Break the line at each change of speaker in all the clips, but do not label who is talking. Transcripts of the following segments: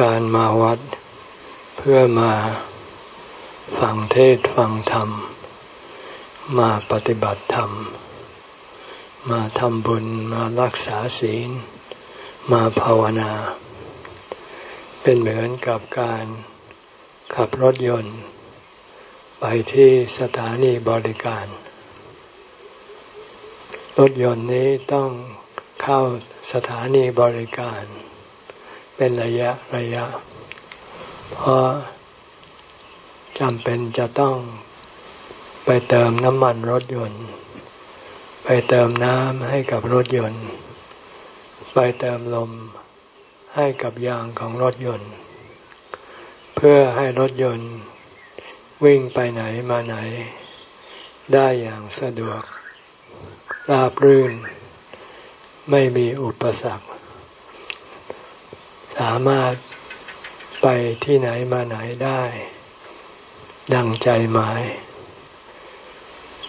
การมาวัด เพื่อมาฟังเทศฟังธรรม มาปฏิบัติธรรม มาทำบุญมารักษาศีล มาภาวนา เป็นเหมือนกับการขับรถยนต์ ไปที่สถานีบริการ รถยนต์นี้ต้องเข้าสถานีบริการ เป็นระยะระยะ เพราะจำเป็นจะต้องไปเติมน้ำมันรถยนต์ ไปเติมน้ำให้กับรถยนต์ ไปเติมลมให้กับยางของรถยนต์ เพื่อให้รถยนต์ วิ่งไปไหนมาไหน ได้อย่างสะดวกราบรื่น ไม่มีอุปสรรค สามารถไปที่ไหนมาไหนได้ ดังใจหมาย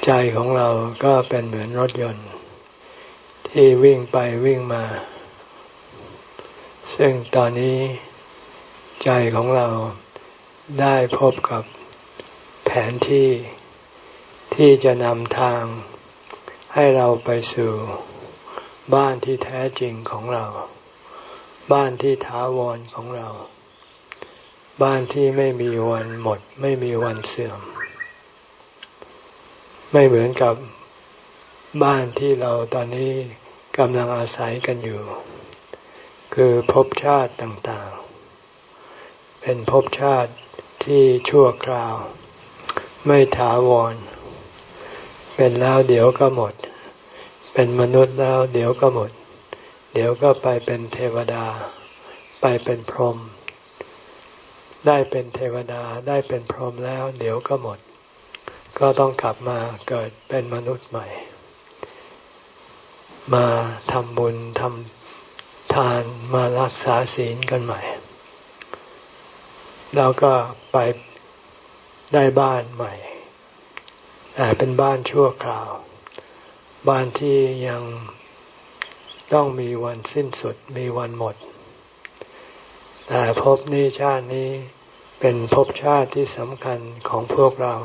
ใจของเราก็เป็นเหมือนรถยนต์ ที่วิ่งไปวิ่งมา ซึ่งตอนนี้ใจของเราได้พบกับแผนที่ที่จะนำทางให้เราไปสู่บ้านที่แท้จริงของเรา บ้านที่ถาวรของเรา บ้านที่ไม่มีวันหมด ไม่มีวันเสื่อม ไม่เหมือนกับบ้านที่เราตอนนี้กำลังอาศัยกันอยู่ คือภพชาติต่างๆ เป็นภพชาติที่ชั่วคราว ไม่ถาวร เป็นแล้วเดี๋ยวก็หมด เป็นมนุษย์แล้วเดี๋ยวก็หมด เดี๋ยวก็ไปเป็นเทวดา ไปเป็นพรหมได้เป็นเทวดาได้เป็นพรหมแล้ว เดี๋ยวก็หมด ก็ต้องกลับมาเกิดเป็นมนุษย์ใหม่ มาทำบุญทำทานมารักษาศีลกันใหม่ แล้วก็ไปได้บ้านใหม่แต่เป็นบ้านชั่วคราว บ้านที่ยัง ต้องมีวันสิ้นสุดมีวันหมด แต่ภพนี้ชาตินี้เป็นภพชาติที่สำคัญของพวกเรา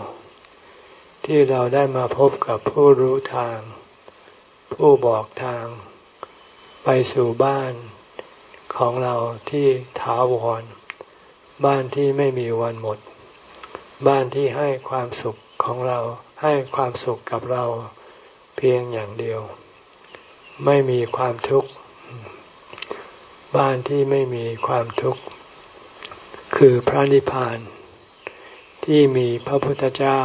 ที่เราได้มาพบกับผู้รู้ทาง ผู้บอกทาง ไปสู่บ้านของเราที่ถาวร บ้านที่ไม่มีวันหมด บ้านที่ให้ความสุขของเราให้ความสุขกับเราเพียงอย่างเดียว ไม่มีความทุกข์ บ้านที่ไม่มีความทุกข์ คือพระนิพพาน ที่มีพระพุทธเจ้า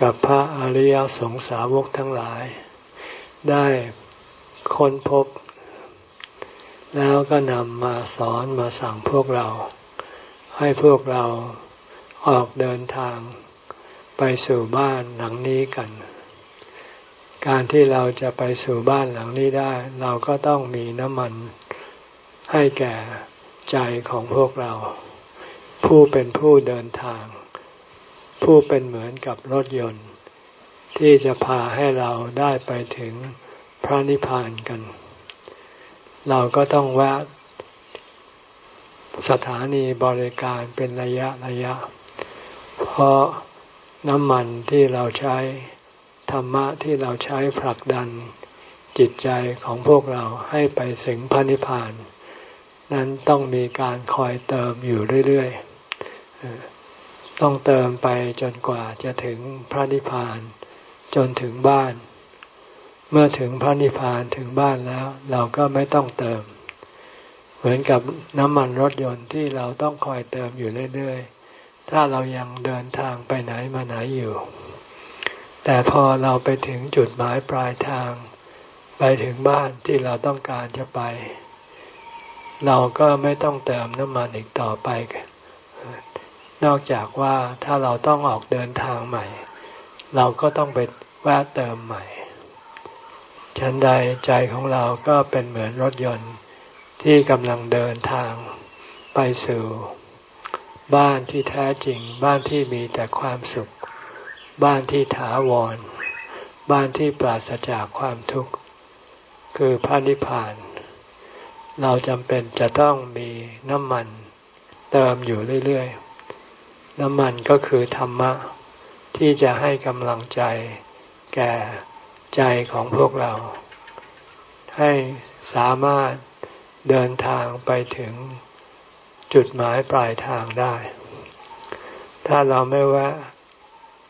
กับพระอริยสงสาวกทั้งหลาย ได้ค้นพบ แล้วก็นำมาสอนมาสั่งพวกเรา ให้พวกเราออกเดินทางไปสู่บ้านหลังนี้กัน การที่เราจะไปสู่บ้านหลังนี้ได้ เราก็ต้องมีน้ำมันให้แก่ใจของพวกเรา ผู้เป็นผู้เดินทาง ผู้เป็นเหมือนกับรถยนต์ ที่จะพาให้เราได้ไปถึงพระนิพพานกัน เราก็ต้องแวะสถานีบริการเป็นระยะระยะ เพราะน้ำมันที่เราใช้ ธรรมะที่เราใช้ผลักดันจิตใจของพวกเราให้ไปถึงพระนิพพาน นั้นต้องมีการคอยเติมอยู่เรื่อยๆ ต้องเติมไปจนกว่าจะถึงพระนิพพาน จนถึงบ้าน เมื่อถึงพระนิพพานถึงบ้านแล้ว เราก็ไม่ต้องเติม เหมือนกับน้ำมันรถยนต์ที่เราต้องคอยเติมอยู่เรื่อยๆ ถ้าเรายังเดินทางไปไหนมาไหนอยู่ แต่พอเราไปถึงจุดหมายปลายทาง ไปถึงบ้านที่เราต้องการจะไป เราก็ไม่ต้องเติมน้ำมันอีกต่อไป นอกจากว่าถ้าเราต้องออกเดินทางใหม่ เราก็ต้องไปแวะเติมใหม่ฉันใดใจของเราก็เป็นเหมือนรถยนต์ที่กำลังเดินทางไปสู่ บ้านที่แท้จริงบ้านที่มีแต่ความสุข บ้านที่ถาวร บ้านที่ปราศจากความทุกข์ คือพระนิพพาน เราจำเป็นจะต้องมีน้ำมัน เติมอยู่เรื่อยๆ น้ำมันก็คือธรรมะ ที่จะให้กำลังใจแก่ใจของพวกเรา ให้สามารถเดินทางไปถึงจุดหมายปลายทางได้ ถ้าเราไม่ว่า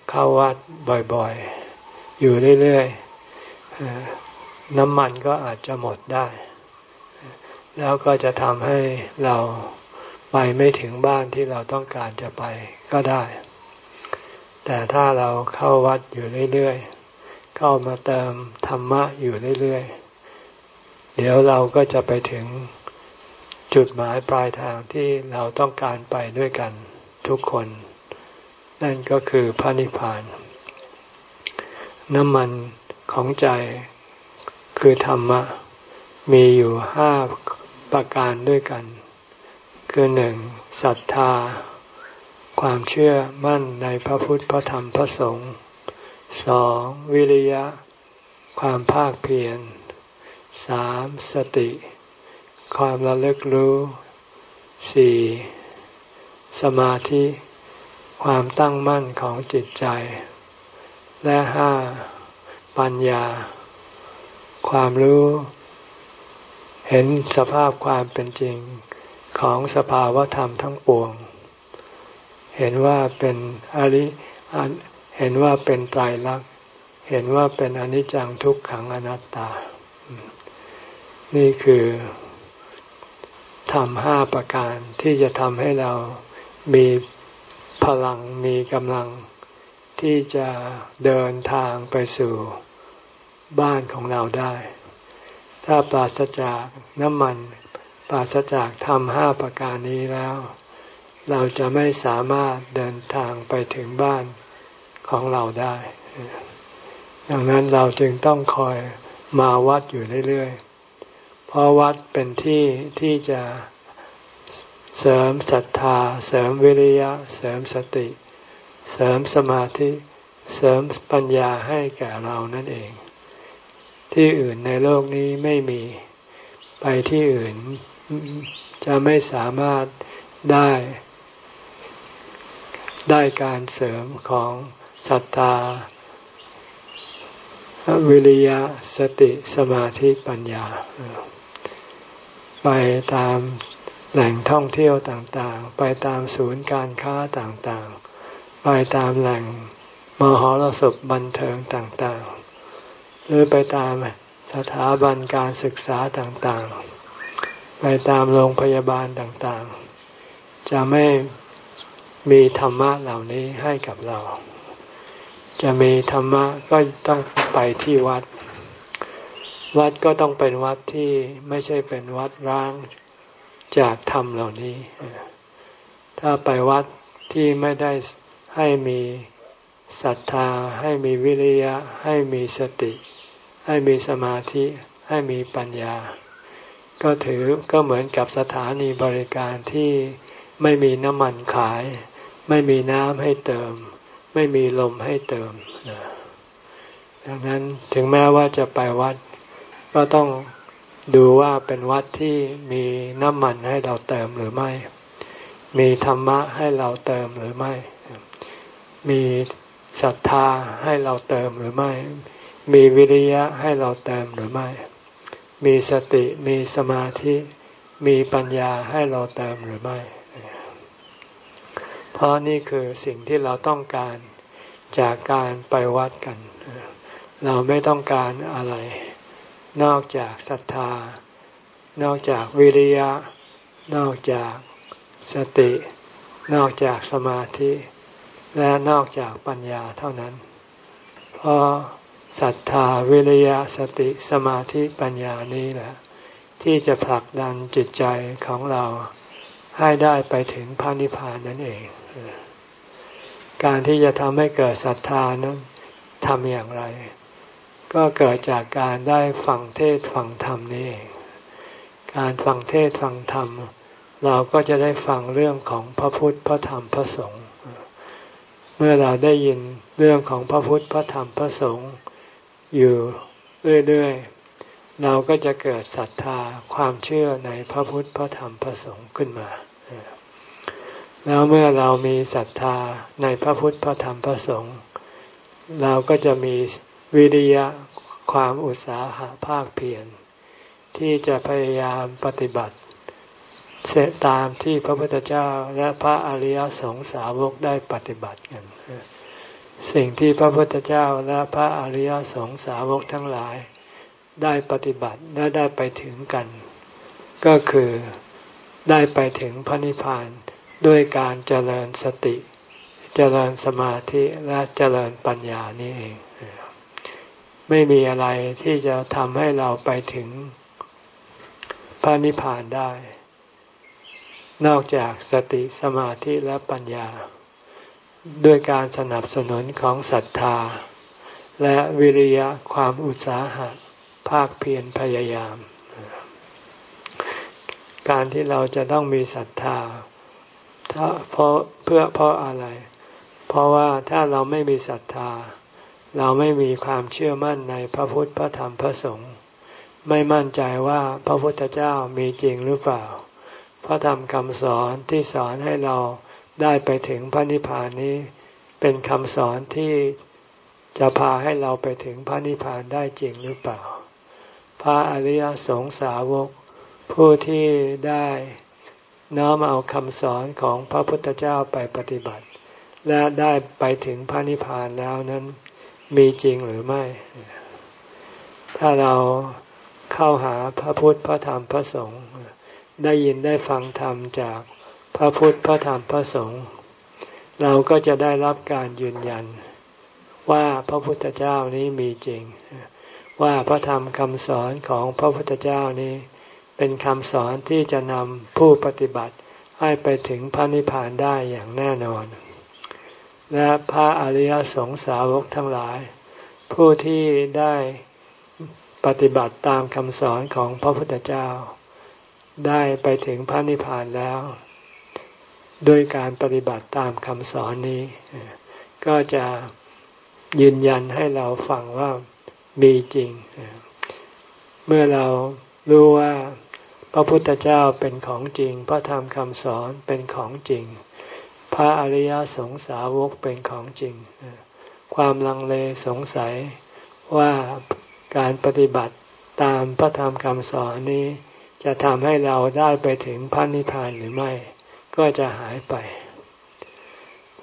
เข้าวัดบ่อยๆ อยู่เรื่อยๆ น้ำมันก็อาจจะหมดได้ แล้วก็จะทำให้เราไปไม่ถึงบ้านที่เราต้องการจะไปก็ได้ แต่ถ้าเราเข้าวัดอยู่เรื่อยๆ เข้ามาเติมธรรมะอยู่เรื่อยๆ เดี๋ยวเราก็จะไปถึงจุดหมายปลายทางที่เราต้องการไปด้วยกันทุกคน นั่นก็คือพระนิพพาน น้ำมันของใจคือธรรมะ มีอยู่ห้าประการด้วยกัน คือหนึ่งศรัทธา ความเชื่อมั่นในพระพุทธพระธรรมพระสงฆ์สองวิริยะ ความภาคเพียรสามสติ ความระลึกรู้สี่สมาธิ ความตั้งมั่นของจิตใจ และห้าปัญญา ความรู้ เห็นสภาพความเป็นจริงของสภาวธรรมทั้งปวง เห็นว่าเป็นอริเห็นว่าเป็นไตรลักษณ์ เห็นว่าเป็นอนิจจังทุกขังอนัตตา นี่คือทำห้าประการที่จะทำให้เรามี พลังมีกำลังที่จะเดินทางไปสู่บ้านของเราได้ ถ้าปราศจากน้ำมัน ปราศจากทำห้าประการนี้แล้ว เราจะไม่สามารถเดินทางไปถึงบ้านของเราได้ ดังนั้นเราจึงต้องคอยมาวัดอยู่เรื่อยๆ เพราะวัดเป็นที่ที่จะ เสริมศรัทธา เสริมวิริยะ เสริมสติ เสริมสมาธิ เสริมปัญญาให้แก่เรานั่นเอง ที่อื่นในโลกนี้ไม่มี ไปที่อื่นจะไม่สามารถได้ ได้การเสริมของศรัทธา วิริยะ สติ สมาธิ ปัญญา ไปตาม แหล่งท่องเที่ยวต่างๆ ไปตามศูนย์การค้าต่างๆ ไปตามแหล่งมหรสพบันเทิงต่างๆ หรือไปตามสถาบันการศึกษาต่างๆ ไปตามโรงพยาบาลต่างๆ จะไม่มีธรรมะเหล่านี้ให้กับเรา จะมีธรรมะก็ต้องไปที่วัด วัดก็ต้องเป็นวัดที่ไม่ใช่เป็นวัดร้าง จากธรรมเหล่านี้ ถ้าไปวัดที่ไม่ได้ให้มีศรัทธา ให้มีวิริยะ ให้มีสติ ให้มีสมาธิ ให้มีปัญญา ก็ถือก็เหมือนกับสถานีบริการที่ไม่มีน้ำมันขาย ไม่มีน้ำให้เติม ไม่มีลมให้เติม ดังนั้นถึงแม้ว่าจะไปวัด ก็ต้อง ดูว่าเป็นวัดที่มีน้ำมันให้เราเติมหรือไม่ มีธรรมะให้เราเติมหรือไม่ มีศรัทธาให้เราเติมหรือไม่ มีวิริยะให้เราเติมหรือไม่ มีสติมีสมาธิมีปัญญาให้เราเติมหรือไม่ เพราะนี่คือสิ่งที่เราต้องการจากการไปวัดกัน เราไม่ต้องการอะไร นอกจากศรัทธา นอกจากวิริยะ นอกจากสติ นอกจากสมาธิ และนอกจากปัญญาเท่านั้น เพราะศรัทธาวิริยะสติสมาธิปัญญานี้แหละ ที่จะผลักดันจิตใจของเราให้ได้ไปถึงพระนิพพานนั่นเอง การที่จะทำให้เกิดศรัทธานั้นทำอย่างไร ก็เกิดจากการได้ฟังเทศฟังธรรมนี่เองการฟังเทศฟังธรรม เราก็จะได้ฟังเรื่องของพระพุทธพระธรรมพระสงฆ์เมื่อเราได้ยินเรื่องของพระพุทธพระธรรมพระสงฆ์อยู่เรื่อยๆเราก็จะเกิดศรัทธาความเชื่อในพระพุทธพระธรรมพระสงฆ์ขึ้นมา แล้วเมื่อเรามีศรัทธาในพระพุทธพระธรรมพระสงฆ์เราก็จะมี วิริยะความอุตสาหะภาคเพียรที่จะพยายามปฏิบัติเสตามที่พระพุทธเจ้าและพระอริยสงสาวกได้ปฏิบัติกัน สิ่งที่พระพุทธเจ้าและพระอริยสงสาวกทั้งหลายได้ปฏิบัติและได้ไปถึงกัน ก็คือได้ไปถึงพระนิพพานด้วยการเจริญสติ เจริญสมาธิและเจริญปัญญานี่เอง ไม่มีอะไรที่จะทำให้เราไปถึงพระนิพพานได้ นอกจากสติสมาธิและปัญญา ด้วยการสนับสนุนของศรัทธา และวิริยะความอุตสาหะภาคเพียรพยายาม การที่เราจะต้องมีศรัทธาถ้าเพราะเพื่อเพราะอะไร เพราะว่าถ้าเราไม่มีศรัทธา เราไม่มีความเชื่อมั่นในพระพุทธพระธรรมพระสงฆ์ไม่มั่นใจว่าพระพุทธเจ้ามีจริงหรือเปล่า พระธรรมคำสอนที่สอนให้เราได้ไปถึงพระนิพพานนี้ เป็นคำสอนที่จะพาให้เราไปถึงพระนิพพานได้จริงหรือเปล่า พระอริยสงสาวก ผู้ที่ได้น้อมเอาคำสอนของพระพุทธเจ้าไปปฏิบัติ และได้ไปถึงพระนิพพานแล้วนั้น มีจริงหรือไม่ ถ้าเราเข้าหาพระพุทธพระธรรมพระสงฆ์ได้ยินได้ฟังธรรมจากพระพุทธพระธรรมพระสงฆ์เราก็จะได้รับการยืนยัน ว่าพระพุทธเจ้านี้มีจริง ว่าพระธรรมคำสอนของพระพุทธเจ้านี้ เป็นคำสอนที่จะนำผู้ปฏิบัติให้ไปถึงพระนิพพานได้อย่างแน่นอน และพระอริยสงสาวกทั้งหลาย ผู้ที่ได้ปฏิบัติตามคำสอนของพระพุทธเจ้า ได้ไปถึงพระนิพพานแล้วโดยการปฏิบัติตามคำสอนนี้ ก็จะยืนยันให้เราฟังว่ามีจริง เมื่อเรารู้ว่าพระพุทธเจ้าเป็นของจริง พระธรรมคำสอนเป็นของจริง ระอริยสงสาวกเป็นของจริง ความลังเลสงสัยว่าการปฏิบัติตามพระธรรมคำสอนนี้ จะทำให้เราได้ไปถึงพระนิพพานหรือไม่ ก็จะหายไป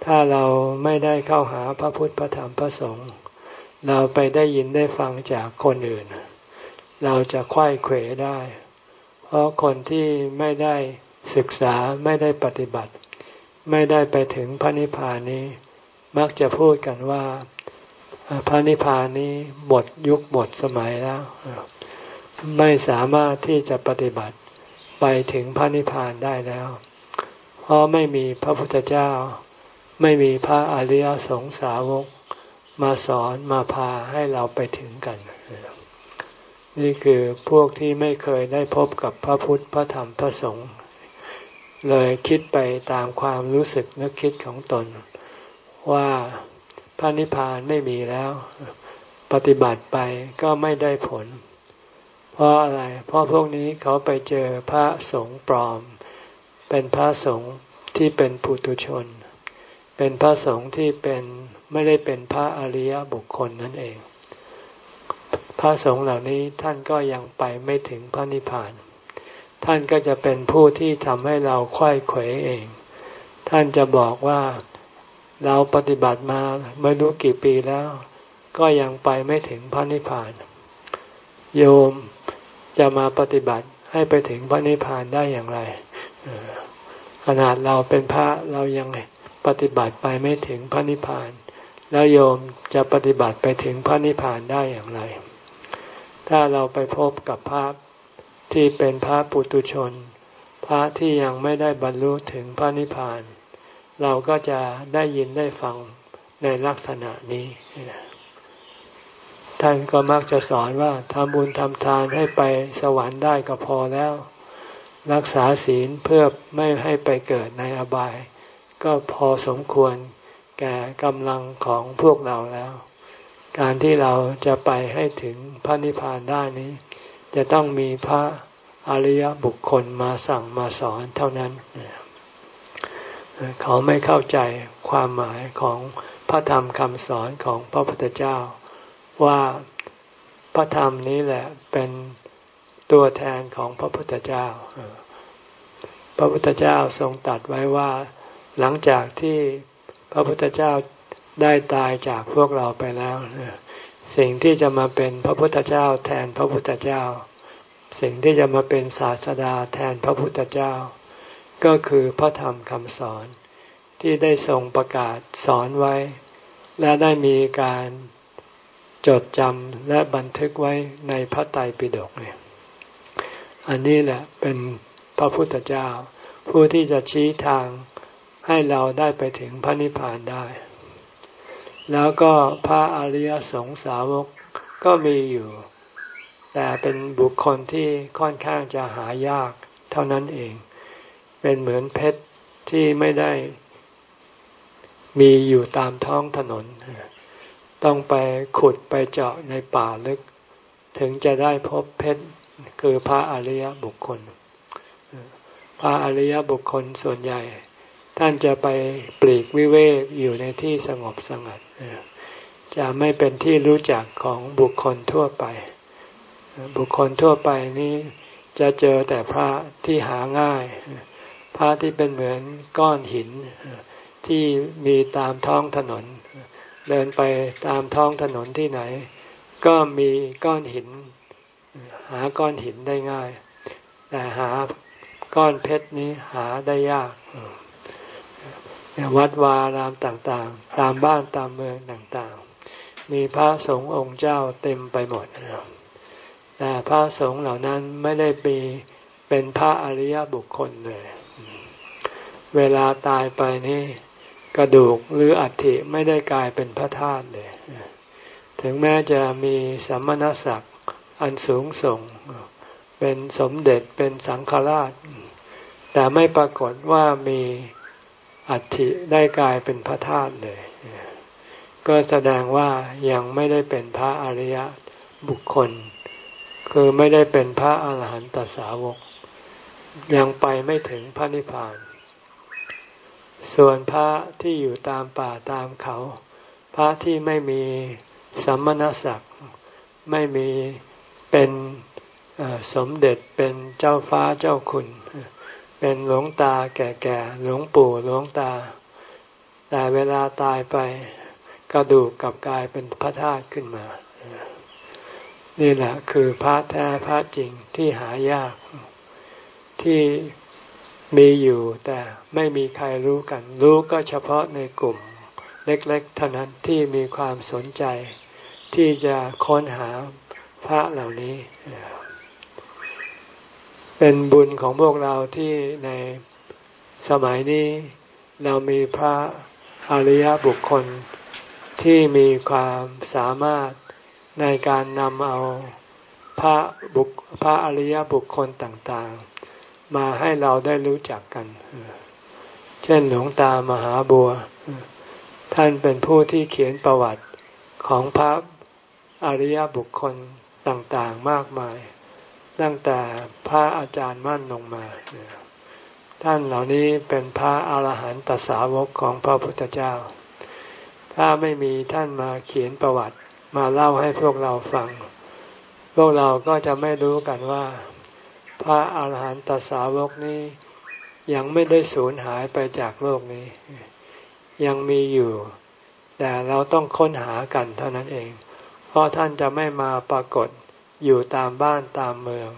ถ้าเราไม่ได้เข้าหาพระพุทธพระธรรมพระสงฆ์เราไปได้ยินได้ฟังจากคนอื่น เราจะคว้ยเขวได้ เพราะคนที่ไม่ได้ศึกษาไม่ได้ปฏิบัติ ไม่ได้ไปถึงพระนิพพานนี้ มักจะพูดกันว่าพระนิพพานนี้หมดยุคหมดสมัยแล้ว ไม่สามารถที่จะปฏิบัติไปถึงพระนิพพานได้แล้ว เพราะไม่มีพระพุทธเจ้า ไม่มีพระอริยสงสาวก มาสอนมาพาให้เราไปถึงกัน นี่คือพวกที่ไม่เคยได้พบกับพระพุทธพระธรรมพระสงฆ์ เลยคิดไปตามความรู้สึกนึกคิดของตน ว่าพระนิพพานไม่มีแล้ว ปฏิบัติไปก็ไม่ได้ผล เพราะอะไร เพราะพวกนี้เขาไปเจอพระสงฆ์ปลอม เป็นพระสงฆ์ที่เป็นปุถุชน เป็นพระสงฆ์ที่เป็นไม่ได้เป็นพระอริยบุคคลนั่นเอง พระสงฆ์เหล่านี้ท่านก็ยังไปไม่ถึงพระนิพพาน ท่านก็จะเป็นผู้ที่ทำให้เราคว้ยเขวเอง ท่านจะบอกว่าเราปฏิบัติมาไม่รู้กี่ปีแล้ว ก็ยังไปไม่ถึงพระนิพพาน โยมจะมาปฏิบัติให้ไปถึงพระนิพพานได้อย่างไร ขนาดเราเป็นพระเรายังปฏิบัติไปไม่ถึงพระนิพพาน แล้วโยมจะปฏิบัติไปถึงพระนิพพานได้อย่างไร ถ้าเราไปพบกับพระ ที่เป็นพระปุตุชน พระที่ยังไม่ได้บรรลุถึงพระนิพพาน เราก็จะได้ยินได้ฟังในลักษณะนี้ท่านก็มักจะสอนว่าทำบุญทำทานให้ไปสวรรค์ได้ก็พอแล้ว รักษาศีลเพื่อไม่ให้ไปเกิดในอบาย ก็พอสมควรแก่กำลังของพวกเราแล้ว การที่เราจะไปให้ถึงพระนิพพานได้นี้ จะต้องมีพระอริยบุคคลมาสั่งมาสอนเท่านั้น เขาไม่เข้าใจความหมายของพระธรรมคำสอนของพระพุทธเจ้า ว่าพระธรรมนี้แหละเป็นตัวแทนของพระพุทธเจ้า พระพุทธเจ้าทรงตัดไว้ว่า หลังจากที่พระพุทธเจ้าได้ตายจากพวกเราไปแล้ว สิ่งที่จะมาเป็นพระพุทธเจ้าแทนพระพุทธเจ้า สิ่งที่จะมาเป็นศาสดาแทนพระพุทธเจ้า ก็คือพระธรรมคำสอนที่ได้ทรงประกาศสอนไว้ และได้มีการจดจำและบันทึกไว้ในพระไตรปิฎกเนี่ยอันนี้แหละเป็นพระพุทธเจ้า ผู้ที่จะชี้ทางให้เราได้ไปถึงพระนิพพานได้ แล้วก็พระอริยสงสาวกก็มีอยู่ แต่เป็นบุคคลที่ค่อนข้างจะหายากเท่านั้นเอง เป็นเหมือนเพชรที่ไม่ได้มีอยู่ตามท้องถนน ต้องไปขุดไปเจาะในป่าลึก ถึงจะได้พบเพชรคือพระอริยบุคคล พระอริยบุคคลส่วนใหญ่ ท่านจะไปปลีกวิเวกอยู่ในที่สงบสงัดจะไม่เป็นที่รู้จักของบุคคลทั่วไป บุคคลทั่วไปนี้จะเจอแต่พระที่หาง่าย พระที่เป็นเหมือนก้อนหินที่มีตามท้องถนน เดินไปตามท้องถนนที่ไหน ก็มีก้อนหิน หาก้อนหินได้ง่าย แต่หาก้อนเพชรนี้หาได้ยาก วัดวารามต่างๆ ตามบ้านตามเมืองต่างๆ มีพระสงฆ์องค์เจ้าเต็มไปหมด แต่พระสงฆ์เหล่านั้นไม่ได้มีเป็นพระอริยบุคคลเลย เวลาตายไปนี่กระดูกหรืออัฐิไม่ได้กลายเป็นพระธาตุเลย ถึงแม้จะมีสัมมณศักดิ์อันสูงส่ง เป็นสมเด็จเป็นสังฆราช แต่ไม่ปรากฏว่ามี อัฐิได้กลายเป็นพระธาตุเลย ก็แสดงว่ายังไม่ได้เป็นพระอริยบุคคล คือไม่ได้เป็นพระอาหารหันตสาวก ยังไปไม่ถึงพระนิพพาน ส่วนพระที่อยู่ตามป่าตามเขา พระที่ไม่มีสัมมณศักดิ์ไม่มีเป็นสมเด็จเป็นเจ้าฟ้าเจ้าคุณเป็นหลวงตาแก่ๆหลวงปู่หลวงตา แต่เวลาตายไปกระดูกกับกายเป็นพระธาตุขึ้นมา นี่แหละคือพระแท้พระจริงที่หายาก ที่มีอยู่แต่ไม่มีใครรู้กัน รู้ก็เฉพาะในกลุ่ม เล็กๆเท่านั้นที่มีความสนใจ ที่จะค้นหาพระเหล่านี้ เป็นบุญของพวกเราที่ในสมัยนี้เรามีพระอริยบุคคลที่มีความสามารถในการนำเอาพระบุคพระอริยบุคคลต่างๆ มาให้เราได้รู้จักกัน เช่นหลวงตามหาบัว ท่านเป็นผู้ที่เขียนประวัติของพระอริยบุคคลต่างๆมากมาย ตั้งแต่พระอาจารย์มั่นลงมา ท่านเหล่านี้เป็นพระอาหารหันตสาวกของพระพุทธเจ้า ถ้าไม่มีท่านมาเขียนประวัติมาเล่าให้พวกเราฟัง พวกเราก็จะไม่รู้กันว่า พระอาหารหันตสาวกนี้ยังไม่ได้สูญหายไปจากโลกนี้ ยังมีอยู่ แต่เราต้องค้นหากันเท่านั้นเอง เพราะท่านจะไม่มาปรากฏ อยู่ตามบ้านตามเมือง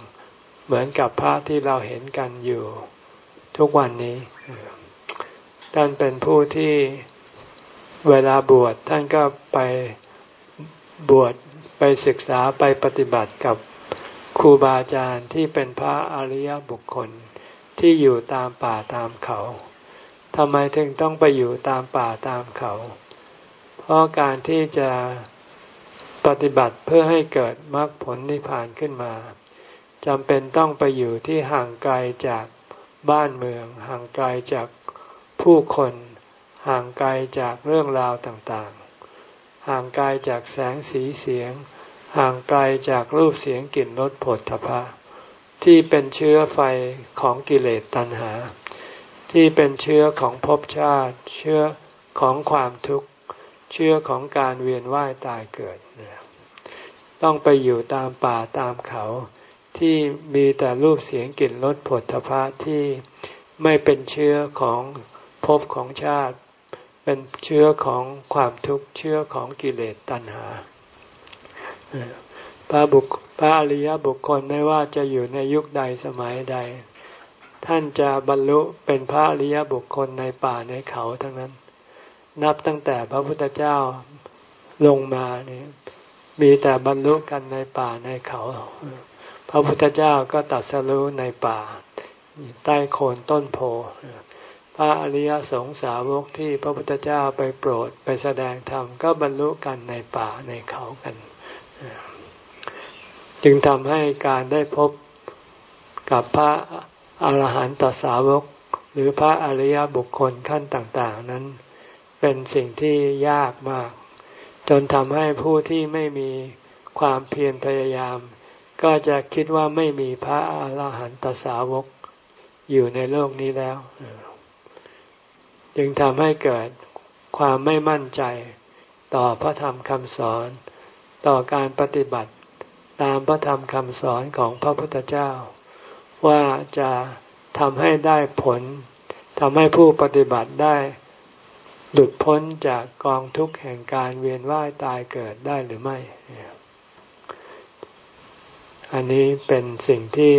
เหมือนกับพระที่เราเห็นกันอยู่ทุกวันนี้ ท่านเป็นผู้ที่เวลาบวชท่านก็ไปบวชไปศึกษาไปปฏิบัติกับครูบาอาจารย์ที่เป็นพระอริยบุคคลที่อยู่ตามป่าตามเขาทำไมถึงต้องไปอยู่ตามป่าตามเขา เพราะการที่จะ ปฏิบัติเพื่อให้เกิดมรรคผลนิพพานขึ้นมาจำเป็นต้องไปอยู่ที่ห่างไกลจากบ้านเมือง ห่างไกลจากผู้คน ห่างไกลจากเรื่องราวต่างๆ ห่างไกลจากแสงสีเสียง ห่างไกลจากรูปเสียงกลิ่นรสผลทพะที่เป็นเชื้อไฟของกิเลสตัณหา ที่เป็นเชื้อของภพชาติ เชื้อของความทุกข์ เชื้อของการเวียนว่ายตายเกิด ต้องไปอยู่ตามป่าตามเขาที่มีแต่รูปเสียงกลิ่นรสผลทพะที่ไม่เป็นเชื้อของภพของชาติ เป็นเชื้อของความทุกข์เชื้อของกิเลสตัณหาพระบุคพระอริยบุคคลไม่ว่าจะอยู่ในยุคใดสมัยใด ท่านจะบรรลุเป็นพระอริยบุคคลในป่าในเขาทั้งนั้น นับตั้งแต่พระพุทธเจ้าลงมาเนี่ยมีแต่บรรลุกันในป่าในเขา พระพุทธเจ้าก็ตัดสรู้ในป่า ใต้โคนต้นโพพระอริยสงสาวกที่พระพุทธเจ้าไปโปรดไปแสดงธรรมก็บรรลุกันในป่าในเขากัน จึงทำให้การได้พบกับพระอรหันตสาวก หรือพระอริยบุคคลขั้นต่าง ๆ นั้น เป็นสิ่งที่ยากมาก จนทำให้ผู้ที่ไม่มีความเพียรพยายาม ก็จะคิดว่าไม่มีพระอาหารหันตสาวกอยู่ในโลกนี้แล้ว จึงทำให้เกิดความไม่มั่นใจต่อพระธรรมคำสอน ต่อการปฏิบัติตามพระธรรมคำสอนของพระพุทธเจ้า ว่าจะทำให้ได้ผลทำให้ผู้ปฏิบัติได้ หลุดพ้นจากกองทุกข์แห่งการเวียนว่ายตายเกิดได้หรือไม่ อันนี้เป็นสิ่งที่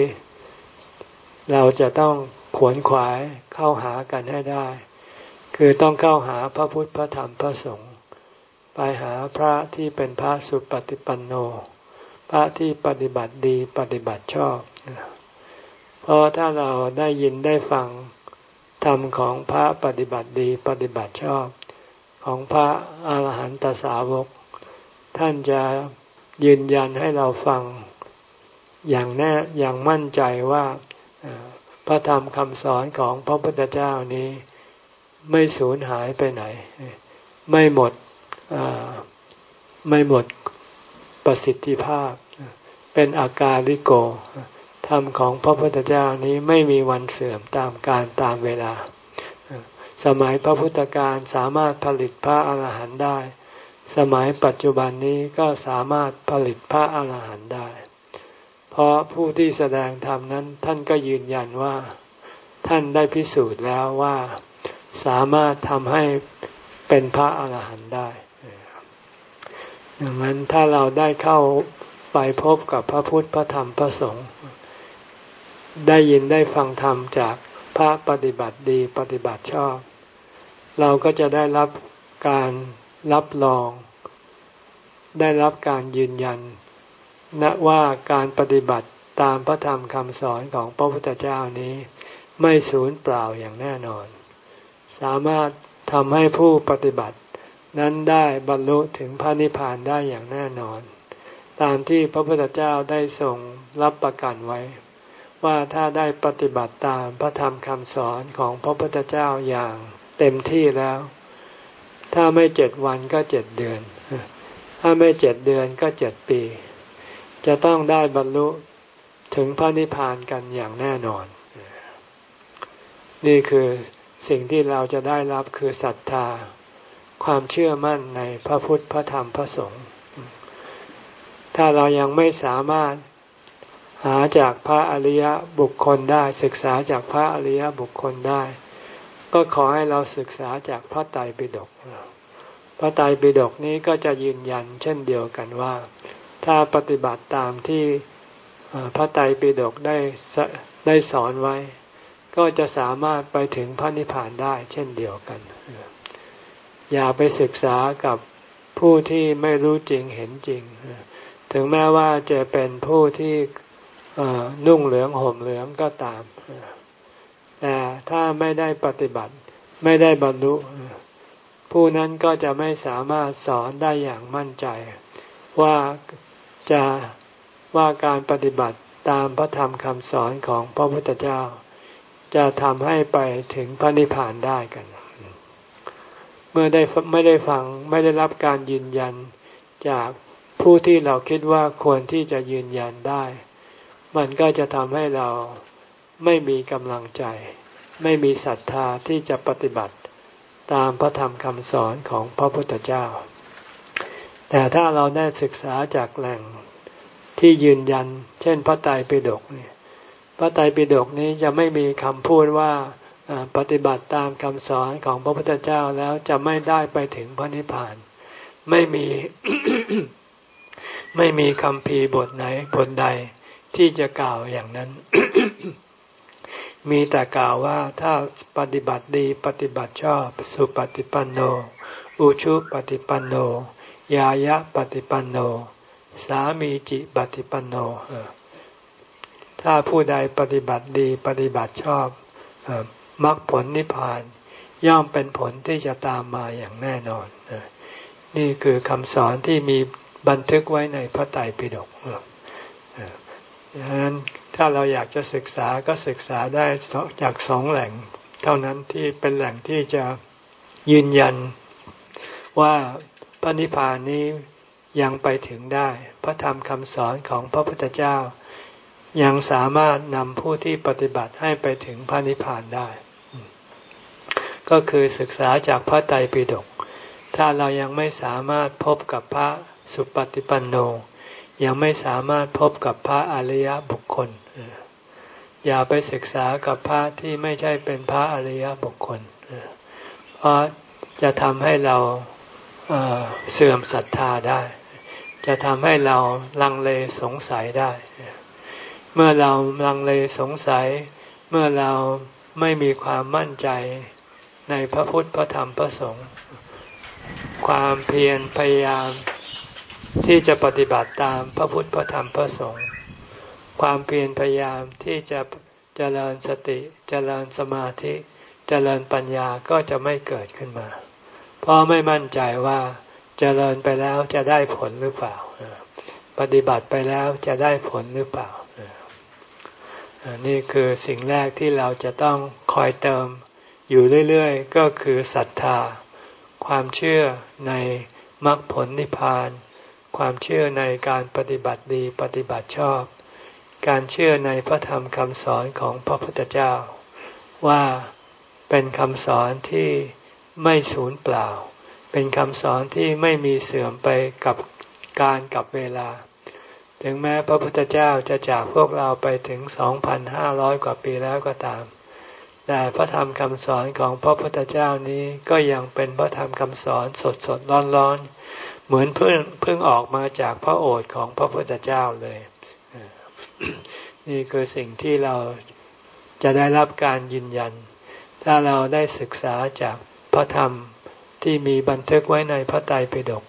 เราจะต้องขวนขวายเข้าหากันให้ได้ คือต้องเข้าหาพระพุทธพระธรรมพระสงฆ์ไปหาพระที่เป็นพระสุปฏิปันโน พระที่ปฏิบัติดีปฏิบัติชอบ เพราะถ้าเราได้ยินได้ฟัง ธรรมของพระปฏิบัติดีปฏิบัติชอบของพระอาหารหันตสาวก ท่านจะยืนยันให้เราฟังอย่างแน่อย่างมั่นใจว่าพระธรรมคำสอนของพระพุทธเจ้านี้ ไม่สูญหายไปไหน ไม่หมดไม่หมดประสิทธิภาพ เป็นอาการลิโก ธรรมของพระพุทธเจ้านี้ไม่มีวันเสื่อมตามการตามเวลา สมัยพระพุทธการสามารถผลิตพระอาหารหันต์ได้ สมัยปัจจุบันนี้ก็สามารถผลิตพระอาหารหันต์ได้ เพราะผู้ที่แสดงธรรมนั้นท่านก็ยืนยันว่า ท่านได้พิสูจน์แล้วว่าสามารถทำให้เป็นพระอาหารหันต์ได้ดังนั้นถ้าเราได้เข้าไปพบกับพระพุทธพระธรรมพระสงฆ์ ได้ยินได้ฟังธรรมจากพระปฏิบัติดีปฏิบัติชอบ เราก็จะได้รับการรับรอง ได้รับการยืนยันนะว่าการปฏิบัติตามพระธรรมคำสอนของพระพุทธเจ้านี้ ไม่สูญเปล่าอย่างแน่นอน สามารถทำให้ผู้ปฏิบัตินั้นได้บรรลุถึงพระนิพพานได้อย่างแน่นอน ตามที่พระพุทธเจ้าได้ทรงรับประกันไว้ ว่าถ้าได้ปฏิบัติตามพระธรรมคำสอนของพระพุทธเจ้าอย่างเต็มที่แล้ว ถ้าไม่เจ็ดวันก็เจ็ดเดือน ถ้าไม่เจ็ดเดือนก็เจ็ดปี จะต้องได้บรรลุถึงพระนิพพานกันอย่างแน่นอน นี่คือสิ่งที่เราจะได้รับคือศรัทธา ความเชื่อมั่นในพระพุทธพระธรรมพระสงฆ์ถ้าเรายังไม่สามารถ หาจากพระอริยบุคคลได้ ศึกษาจากพระอริยบุคคลได้ ก็ขอให้เราศึกษาจากพระไตรปิฎกพระไตรปิฎกนี้ก็จะยืนยันเช่นเดียวกันว่า ถ้าปฏิบัติตามที่พระไตรปิฎกได้ได้สอนไว้ ก็จะสามารถไปถึงพระนิพพานได้เช่นเดียวกัน อย่าไปศึกษากับผู้ที่ไม่รู้จริงเห็นจริง ถึงแม้ว่าจะเป็นผู้ที่ นุ่งเหลืองห่มเหลืองก็ตาม แต่ถ้าไม่ได้ปฏิบัติไม่ได้บรรลุ ผู้นั้นก็จะไม่สามารถสอนได้อย่างมั่นใจ ว่าจะว่าการปฏิบัติตามพระธรรมคำสอนของพระพุทธเจ้า จะทำให้ไปถึงพระนิพพานได้กัน เมื่อได้ไม่ได้ฟังไม่ได้รับการยืนยันจากผู้ที่เราคิดว่าควรที่จะยืนยันได้ มันก็จะทำให้เราไม่มีกำลังใจ ไม่มีศรัทธาที่จะปฏิบัติตามพระธรรมคำสอนของพระพุทธเจ้า แต่ถ้าเราได้ศึกษาจากแหล่งที่ยืนยัน เช่น พระไตรปิฎกเนี่ยพระไตรปิฎกนี้จะไม่มีคำพูดว่าปฏิบัติตามคำสอนของพระพุทธเจ้าแล้วจะไม่ได้ไปถึงพระนิพพาน ไม่มี ไม่มีคำพีบทไหนบทใด ที่จะกล่าวอย่างนั้น มีแต่กล่าวว่าถ้าปฏิบัติดีปฏิบัติชอบ สุปฏิปันโน อุชุปฏิปันโน ยายะปฏิปันโน สามีจิปฏิปันโน ถ้าผู้ใดปฏิบัติดีปฏิบัติชอบมรรคผลนิพพาน ย่อมเป็นผลที่จะตามมาอย่างแน่นอน นี่คือคำสอนที่มีบันทึกไว้ในพระไตรปิฎก ดังนั้นถ้าเราอยากจะศึกษาก็ศึกษาได้จากสองแหล่ง เท่านั้นที่เป็นแหล่งที่จะยืนยันว่าพระนิพพานนี้ยังไปถึงได้ พระธรรมคำสอนของพระพุทธเจ้า ยังสามารถนำผู้ที่ปฏิบัติให้ไปถึงพระนิพพานได้ ก็คือศึกษาจากพระไตรปิฎกถ้าเรายังไม่สามารถพบกับพระสุปฏิปันโน ยังไม่สามารถพบกับพระอริยบุคคล อย่าไปศึกษากับพระที่ไม่ใช่เป็นพระอริยบุคคล เพราะจะทำให้เราเสื่อมศรัทธาได้ จะทำให้เราลังเลสงสัยได้ เมื่อเราลังเลสงสัย เมื่อเราไม่มีความมั่นใจในพระพุทธพระธรรมพระสงฆ์ความเพียรพยายาม ที่จะปฏิบัติตามพระพุทธพระธรรมพระสงฆ์ความเพียรพยายามที่จะเจริญสติ เจริญสมาธิ เจริญปัญญาก็จะไม่เกิดขึ้นมา เพราะไม่มั่นใจว่าเจริญไปแล้วจะได้ผลหรือเปล่า ปฏิบัติไปแล้วจะได้ผลหรือเปล่า นี่คือสิ่งแรกที่เราจะต้องคอยเติมอยู่เรื่อยๆ ก็คือศรัทธา ความเชื่อในมรรคผลนิพพาน ความเชื่อในการปฏิบัติดีปฏิบัติชอบ การเชื่อในพระธรรมคำสอนของพระพุทธเจ้า ว่าเป็นคำสอนที่ไม่สูญเปล่า เป็นคำสอนที่ไม่มีเสื่อมไปกับการกับเวลา ถึงแม้พระพุทธเจ้าจะจากพวกเราไปถึง 2,500 กว่าปีแล้วก็ตาม แต่พระธรรมคำสอนของพระพุทธเจ้านี้ก็ยังเป็นพระธรรมคำสอนสดสดร้อนร้อน เหมือนเพิ่งเพิ่งออกมาจากพระโอษฐ์ของพระพุทธเจ้าเลย นี่คือสิ่งที่เราจะได้รับการยืนยัน ถ้าเราได้ศึกษาจากพระธรรมที่มีบันทึกไว้ในพระไตรปิฎก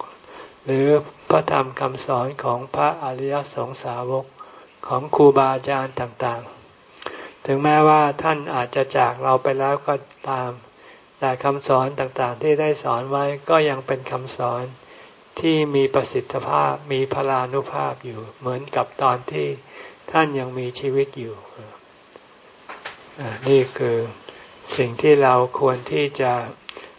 หรือพระธรรมคำสอนของพระอริยสงสาวกของครูบาอาจารย์ต่างๆ ถึงแม้ว่าท่านอาจจะจากเราไปแล้วก็ตาม แต่คำสอนต่างๆที่ได้สอนไว้ก็ยังเป็นคำสอน ที่มีประสิทธิภาพมีพลานุภาพอยู่ เหมือนกับตอนที่ท่านยังมีชีวิตอยู่ นี่คือสิ่งที่เราควรที่จะ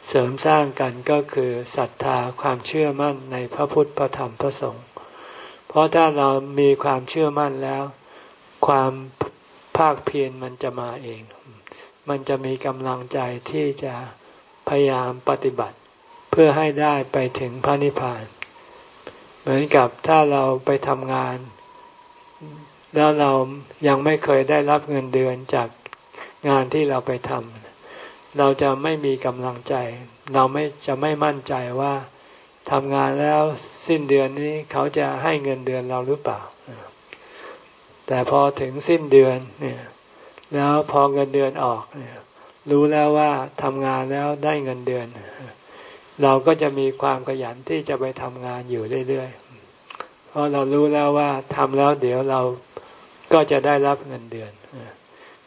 เสริมสร้างกันก็คือศรัทธาความเชื่อมั่นในพระพุทธพระธรรมพระสงฆ์เพราะถ้าเรามีความเชื่อมั่นแล้ว ความภาคเพียรมันจะมาเอง มันจะมีกำลังใจที่จะพยายามปฏิบัติ เพื่อให้ได้ไปถึงพระนิพพาน เหมือนกับถ้าเราไปทำงาน แล้วเรายังไม่เคยได้รับเงินเดือนจากงานที่เราไปทำเราจะไม่มีกำลังใจ เราไม่จะไม่มั่นใจว่าทำงานแล้วสิ้นเดือนนี้เขาจะให้เงินเดือนเราหรือเปล่า แต่พอถึงสิ้นเดือนเนี่ย แล้วพอเงินเดือนออกเนี่ย รู้แล้วว่าทำงานแล้วได้เงินเดือน เราก็จะมีความขยันที่จะไปทำงานอยู่เรื่อยๆ เพราะเรารู้แล้วว่าทำแล้วเดี๋ยวเราก็จะได้รับเงินเดือน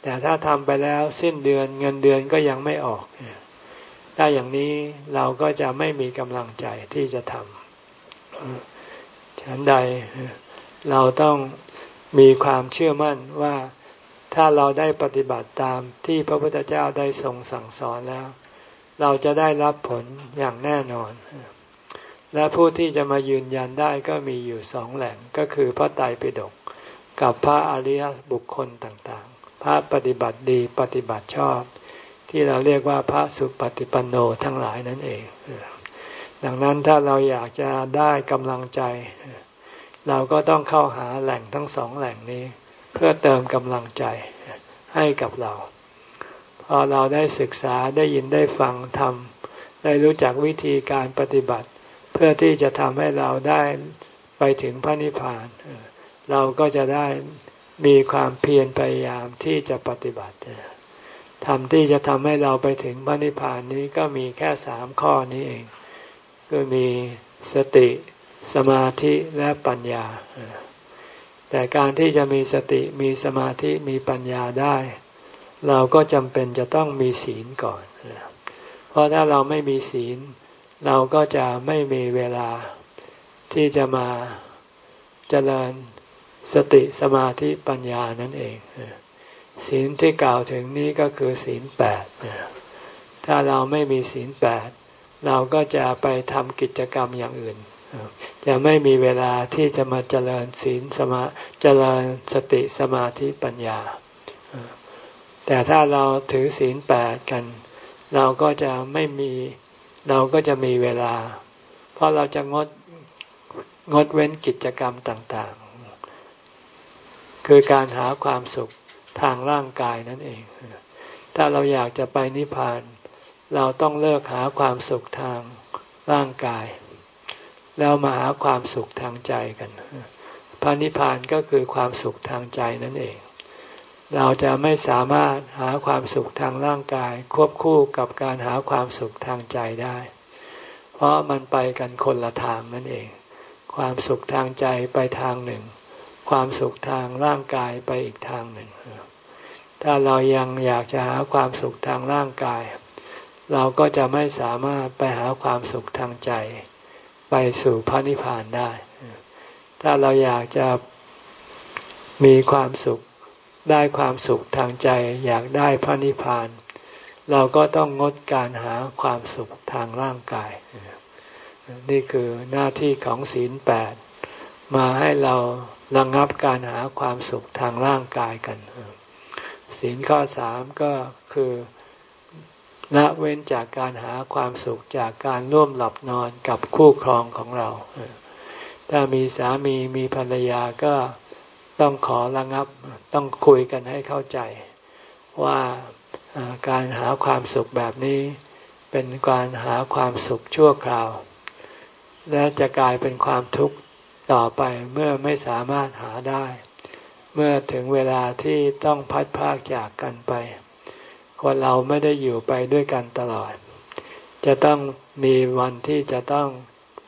แต่ถ้าทำไปแล้วสิ้นเดือนเงินเดือนก็ยังไม่ออก ถ้าอย่างนี้เราก็จะไม่มีกำลังใจที่จะทำฉันใดเราต้องมีความเชื่อมั่นว่าถ้าเราได้ปฏิบัติตามที่พระพุทธเจ้าได้ทรงสั่งสอนแล้ว เราจะได้รับผลอย่างแน่นอน และผู้ที่จะมายืนยันได้ก็มีอยู่สองแหล่งก็คือพระไตรปิฎกกับพระอริยบุคคลต่างๆ พระปฏิบัติดีปฏิบัติชอบ ที่เราเรียกว่าพระสุปฏิปันโนทั้งหลายนั่นเอง ดังนั้นถ้าเราอยากจะได้กำลังใจ เราก็ต้องเข้าหาแหล่งทั้งสองแหล่งนี้ เพื่อเติมกำลังใจให้กับเรา พอเราได้ศึกษาได้ยินได้ฟังทำได้รู้จักวิธีการปฏิบัติ เพื่อที่จะทำให้เราได้ไปถึงพระนิพพาน เราก็จะได้มีความเพียรพยายามที่จะปฏิบัติทำที่จะทำให้เราไปถึงพระนิพพานนี้ก็มีแค่สามข้อนี้เองคือมีสติสมาธิและปัญญา แต่การที่จะมีสติมีสมาธิมีปัญญาได้ เราก็จำเป็นจะต้องมีศีลก่อน เพราะถ้าเราไม่มีศีล เราก็จะไม่มีเวลาที่จะมาเจริญสติสมาธิปัญญานั่นเอง ศีลที่กล่าวถึงนี้ก็คือศีลแปดถ้าเราไม่มีศีลแปดเราก็จะไปทำกิจกรรมอย่างอื่น จะไม่มีเวลาที่จะมาเจริญศีลสมาเจริญสติสมาธิปัญญา แต่ถ้าเราถือศีลแปดกัน เราก็จะไม่มี เราก็จะมีเวลา เพราะเราจะงดงดเว้นกิจกรรมต่างๆ คือการหาความสุขทางร่างกายนั่นเอง ถ้าเราอยากจะไปนิพพาน เราต้องเลิกหาความสุขทางร่างกาย แล้วมาหาความสุขทางใจกัน พระนิพพานก็คือความสุขทางใจนั่นเอง เราจะไม่สามารถหาความสุขทางร่างกาย ควบคู่กับการหาความสุขทางใจได้ เพราะมันไปกันคนละทางนั่นเอง ความสุขทางใจไปทางหนึ่ง ความสุขทางร่างกายไปอีกทางหนึ่ง ถ้าเรายังอยากจะหาความสุขทางร่างกาย เราก็จะไม่สามารถไปหาความสุขทางใจ ไปสู่พระนิพพานได้ ถ้าเราอยากจะมีความสุข ได้ความสุขทางใจอยากได้พระนิพพาน เราก็ต้องงดการหาความสุขทางร่างกาย นี่คือหน้าที่ของศีลแปดมาให้เราระงงับการหาความสุขทางร่างกายกัน ศีลข้อสามก็คือละเว้นจากการหาความสุขจากการร่วมหลับนอนกับคู่ครองของเรา ถ้ามีสามีมีภรรยาก็ ต้องขอระงับต้องคุยกันให้เข้าใจ ว่าการหาความสุขแบบนี้ เป็นการหาความสุขชั่วคราว และจะกลายเป็นความทุกข์ต่อไปเมื่อไม่สามารถหาได้ เมื่อถึงเวลาที่ต้องพัดพากจากกันไป คนเราไม่ได้อยู่ไปด้วยกันตลอด จะต้องมีวันที่จะต้อง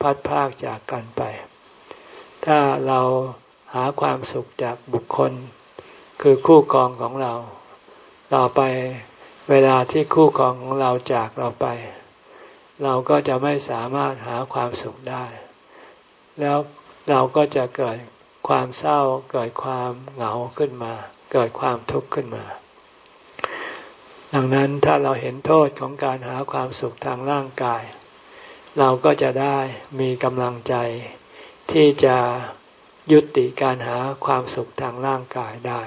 พัดพากจากกันไป ถ้าเรา หาความสุขจากบุคคล คือคู่ครองของเรา ต่อไปเวลาที่คู่ครองของเราจากเราไป เราก็จะไม่สามารถหาความสุขได้ แล้วเราก็จะเกิดความเศร้าเกิดความเหงาขึ้นมา เกิดความทุกข์ขึ้นมา ดังนั้นถ้าเราเห็นโทษของการหาความสุขทางร่างกาย เราก็จะได้มีกำลังใจที่จะ ยุติการหาความสุขทางร่างกายได้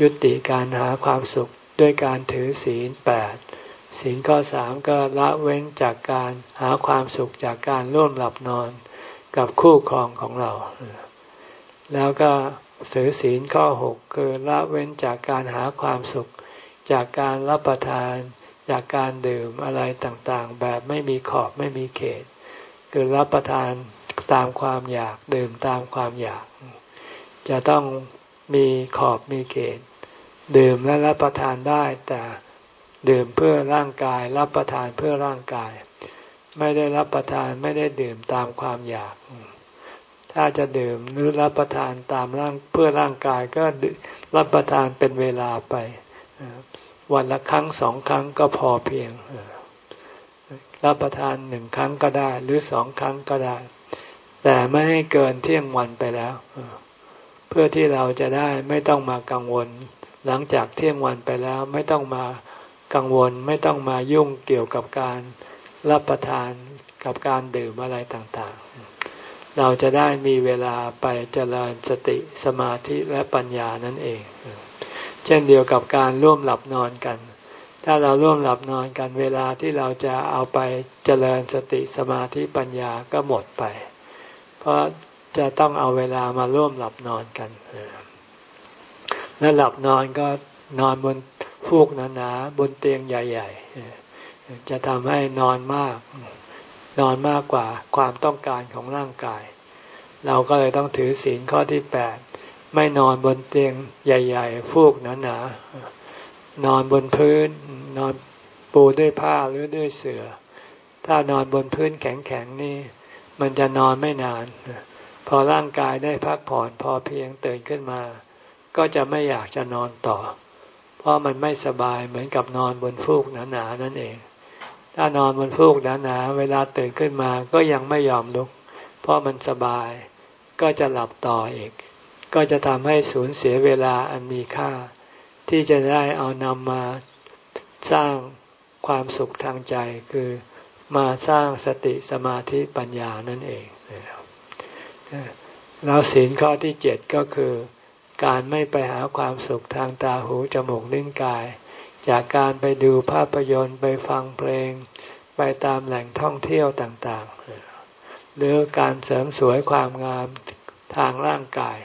ยุติการหาความสุขด้วยการถือศีลแปดศีลข้อสามก็ละเว้นจากการหาความสุขจากการร่วมหลับนอนกับคู่ครองของเรา แล้วก็สือศีลข้อหกคือละเว้นจากการหาความสุข จากการรับประทาน จากการดื่มอะไรต่างๆ แบบไม่มีขอบไม่มีเขต คือรับประทาน ตามความอยาก ดื่มตามความอยาก จะต้องมีขอบมีเขตดื่มและรับประทานได้ แต่ดื่มเพื่อร่างกาย รับประทานเพื่อร่างกาย ไม่ได้รับประทานไม่ได้ดื่มตามความอยาก ถ้าจะดื่มหรือรับประทานตามร่างเพื่อร่างกายก็รับประทานเป็นเวลาไป วันละครั้งสองครั้งก็พอเพียงรับประทานหนึ่งครั้งก็ได้ หรือสองครั้งก็ได้ แต่ไม่ให้เกินเที่ยงวันไปแล้ว เพื่อที่เราจะได้ไม่ต้องมากังวล หลังจากเที่ยงวันไปแล้วไม่ต้องมากังวลไม่ต้องมายุ่งเกี่ยวกับการรับประทานกับการดื่มอะไรต่างๆ เราจะได้มีเวลาไปเจริญสติสมาธิและปัญญานั่นเอง เช่นเดียวกับการร่วมหลับนอนกัน ถ้าเราร่วมหลับนอนกันเวลาที่เราจะเอาไปเจริญสติสมาธิปัญญาก็หมดไป ราะจะต้องเอาเวลามาร่วมหลับนอนกันและหลับนอนก็นอนบนฟูกหนาๆบนเตียงใหญ่ๆจะทำให้นอนมาก นอนมากกว่าความต้องการของร่างกาย เราก็เลยต้องถือศีลข้อที่แปดไม่นอนบนเตียงใหญ่ ๆ ฟูกหนาๆนอนบนพื้น นอนปูด้วยผ้าหรือด้วยเสือ่อ ถ้านอนบนพื้นแข็งๆนี่ มันจะนอนไม่นาน พอร่างกายได้พักผ่อนพอเพียงตื่นขึ้นมา ก็จะไม่อยากจะนอนต่อ เพราะมันไม่สบายเหมือนกับนอนบนฟูกหนาๆนั่นเอง ถ้านอนบนฟูกหนาๆเวลาตื่นขึ้นมาก็ยังไม่ยอมลุก เพราะมันสบายก็จะหลับต่ออีก ก็จะทำให้สูญเสียเวลาอันมีค่า ที่จะได้เอานำมาสร้างความสุขทางใจคือ มาสร้างสติสมาธิปัญญานั่นเองแล้วศีลข้อที่เจ็ดก็คือ การไม่ไปหาความสุขทางตาหูจมูกลิ้นกาย จากการไปดูภาพยนตร์ไปฟังเพลง ไปตามแหล่งท่องเที่ยวต่างๆ หรือการเสริมสวยความงามทางร่างกาย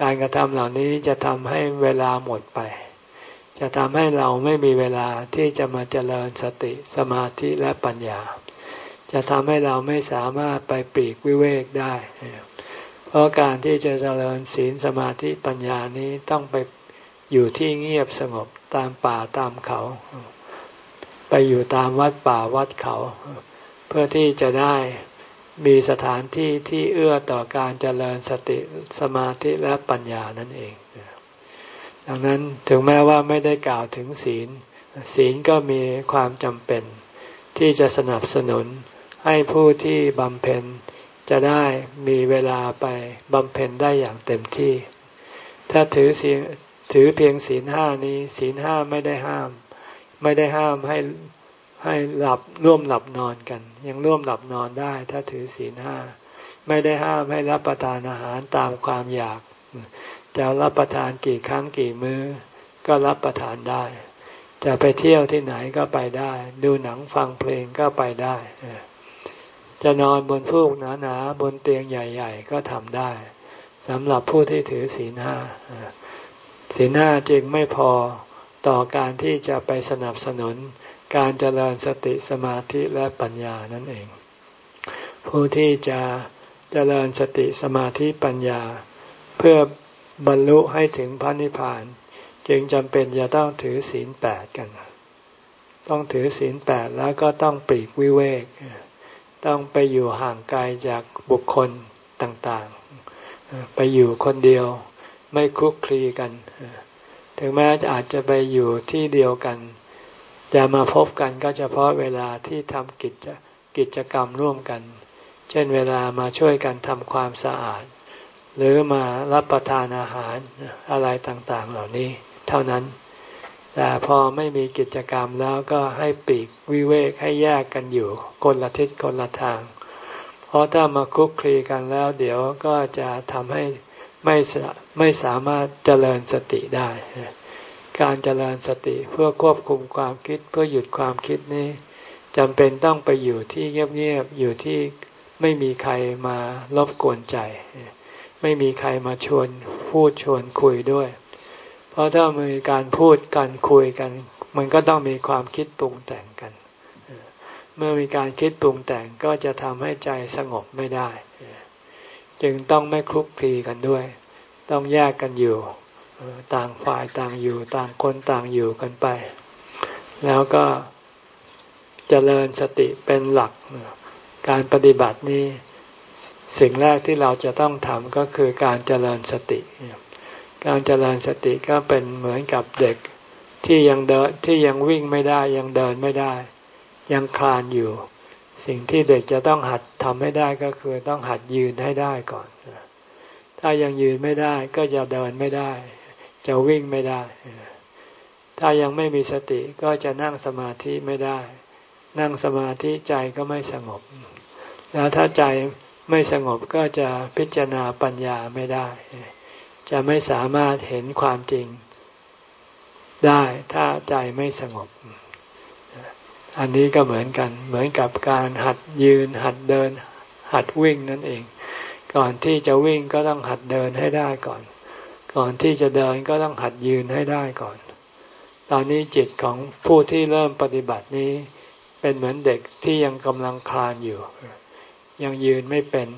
การกระทำเหล่านี้จะทำให้เวลาหมดไป จะทำให้เราไม่มีเวลาที่จะมาเจริญสติสมาธิและปัญญา จะทำให้เราไม่สามารถไปปีกวิเวกได้ เพราะการที่จะเจริญศีลสมาธิปัญญานี้ต้องไปอยู่ที่เงียบสงบตามป่าตามเขา ไปอยู่ตามวัดป่าวัดเขา เพื่อที่จะได้มีสถานที่ที่เอื้อต่อการเจริญสติสมาธิและปัญญานั่นเอง ดังนั้นถึงแม้ว่าไม่ได้กล่าวถึงศีล ศีลก็มีความจำเป็น ที่จะสนับสนุนให้ผู้ที่บำเพ็ญจะได้มีเวลาไปบำเพ็ญได้อย่างเต็มที่ ถ้าถือศีลถือเพียงศีลห้านี้ ศีลห้าไม่ได้ห้าม ไม่ได้ห้ามให้ให้หลับร่วมหลับนอนกัน ยังร่วมหลับนอนได้ ถ้าถือศีลห้าไม่ได้ห้ามให้รับประทานอาหารตามความอยาก จะรับประทานกี่ครั้งกี่มือ้อ ก็รับประทานได้ จะไปเที่ยวที่ไหนก็ไปได้ ดูหนังฟังเพลงก็ไปได้ จะนอนบนฟูกหนาๆบนเตียงใหญ่ ๆ ก็ทำได้สำหรับผู้ที่ถือศีลห้าศีลห้าจึงไม่พอต่อการที่จะไปสนับสนุนการเจริญสติสมาธิและปัญญานั่นเอง ผู้ที่จะเจริญสติสมาธิปัญญา เพื่อ บรรลุให้ถึงพระนิพพาน จึงจำเป็นจะต้องถือศีลแปดกัน ต้องถือศีลแปดแล้วก็ต้องปลีกวิเวก ต้องไปอยู่ห่างไกลจากบุคคลต่างๆ ไปอยู่คนเดียวไม่คลุกคลีกัน ถึงแม้จะอาจจะไปอยู่ที่เดียวกัน จะมาพบกันก็เฉพาะเวลาที่ทำกิจกิจกรรมร่วมกัน เช่นเวลามาช่วยกันทำความสะอาด หรือมารับประทานอาหารอะไรต่างๆ เหล่านี้ เท่านั้น แต่พอไม่มีกิจกรรมแล้วก็ให้ปีกวิเวกให้แยกกันอยู่คนละทิศคนละทาง เพราะถ้ามาคุกคลีกันแล้ว เดี๋ยวก็จะทำให้ไม่ไม่สามารถเจริญสติได้ การเจริญสติเพื่อควบคุมความคิดเพื่อหยุดความคิดนี้จำเป็นต้องไปอยู่ที่เงียบๆอยู่ที่ไม่มีใครมารบกวนใจ ไม่มีใครมาชวนพูดชวนคุยด้วย เพราะถ้ามีการพูดกันคุยกัน มันก็ต้องมีความคิดปรุงแต่งกัน เมื่อมีการคิดปรุงแต่งก็จะทำให้ใจสงบไม่ได้ จึงต้องไม่คลุกคลีกันด้วย ต้องแยกกันอยู่ ต่างฝ่ายต่างอยู่ ต่างคนต่างอยู่กันไป แล้วก็จเจริญสติเป็นหลัก การปฏิบัตินี้ สิ่งแรกที่เราจะต้องทำก็คือการเจริญสติ การเจริญสติก็เป็นเหมือนกับเด็กที่ยังเดินที่ยังวิ่งไม่ได้ยังเดินไม่ได้ ยังคลานอยู่ สิ่งที่เด็กจะต้องหัดทำให้ได้ก็คือต้องหัดยืนให้ได้ก่อน ถ้ายังยืนไม่ได้ก็จะเดินไม่ได้ จะวิ่งไม่ได้ ถ้ายังไม่มีสติก็จะนั่งสมาธิไม่ได้ นั่งสมาธิใจก็ไม่สงบ แล้วถ้าใจ ไม่สงบก็จะพิจารณาปัญญาไม่ได้ จะไม่สามารถเห็นความจริงได้ถ้าใจไม่สงบ อันนี้ก็เหมือนกัน เหมือนกับการหัดยืน หัดเดิน หัดวิ่งนั่นเอง ก่อนที่จะวิ่งก็ต้องหัดเดินให้ได้ก่อน ก่อนที่จะเดินก็ต้องหัดยืนให้ได้ก่อน ตอนนี้จิตของผู้ที่เริ่มปฏิบัตินี้ เป็นเหมือนเด็กที่ยังกำลังคลานอยู่ ยังยืนไม่เป็น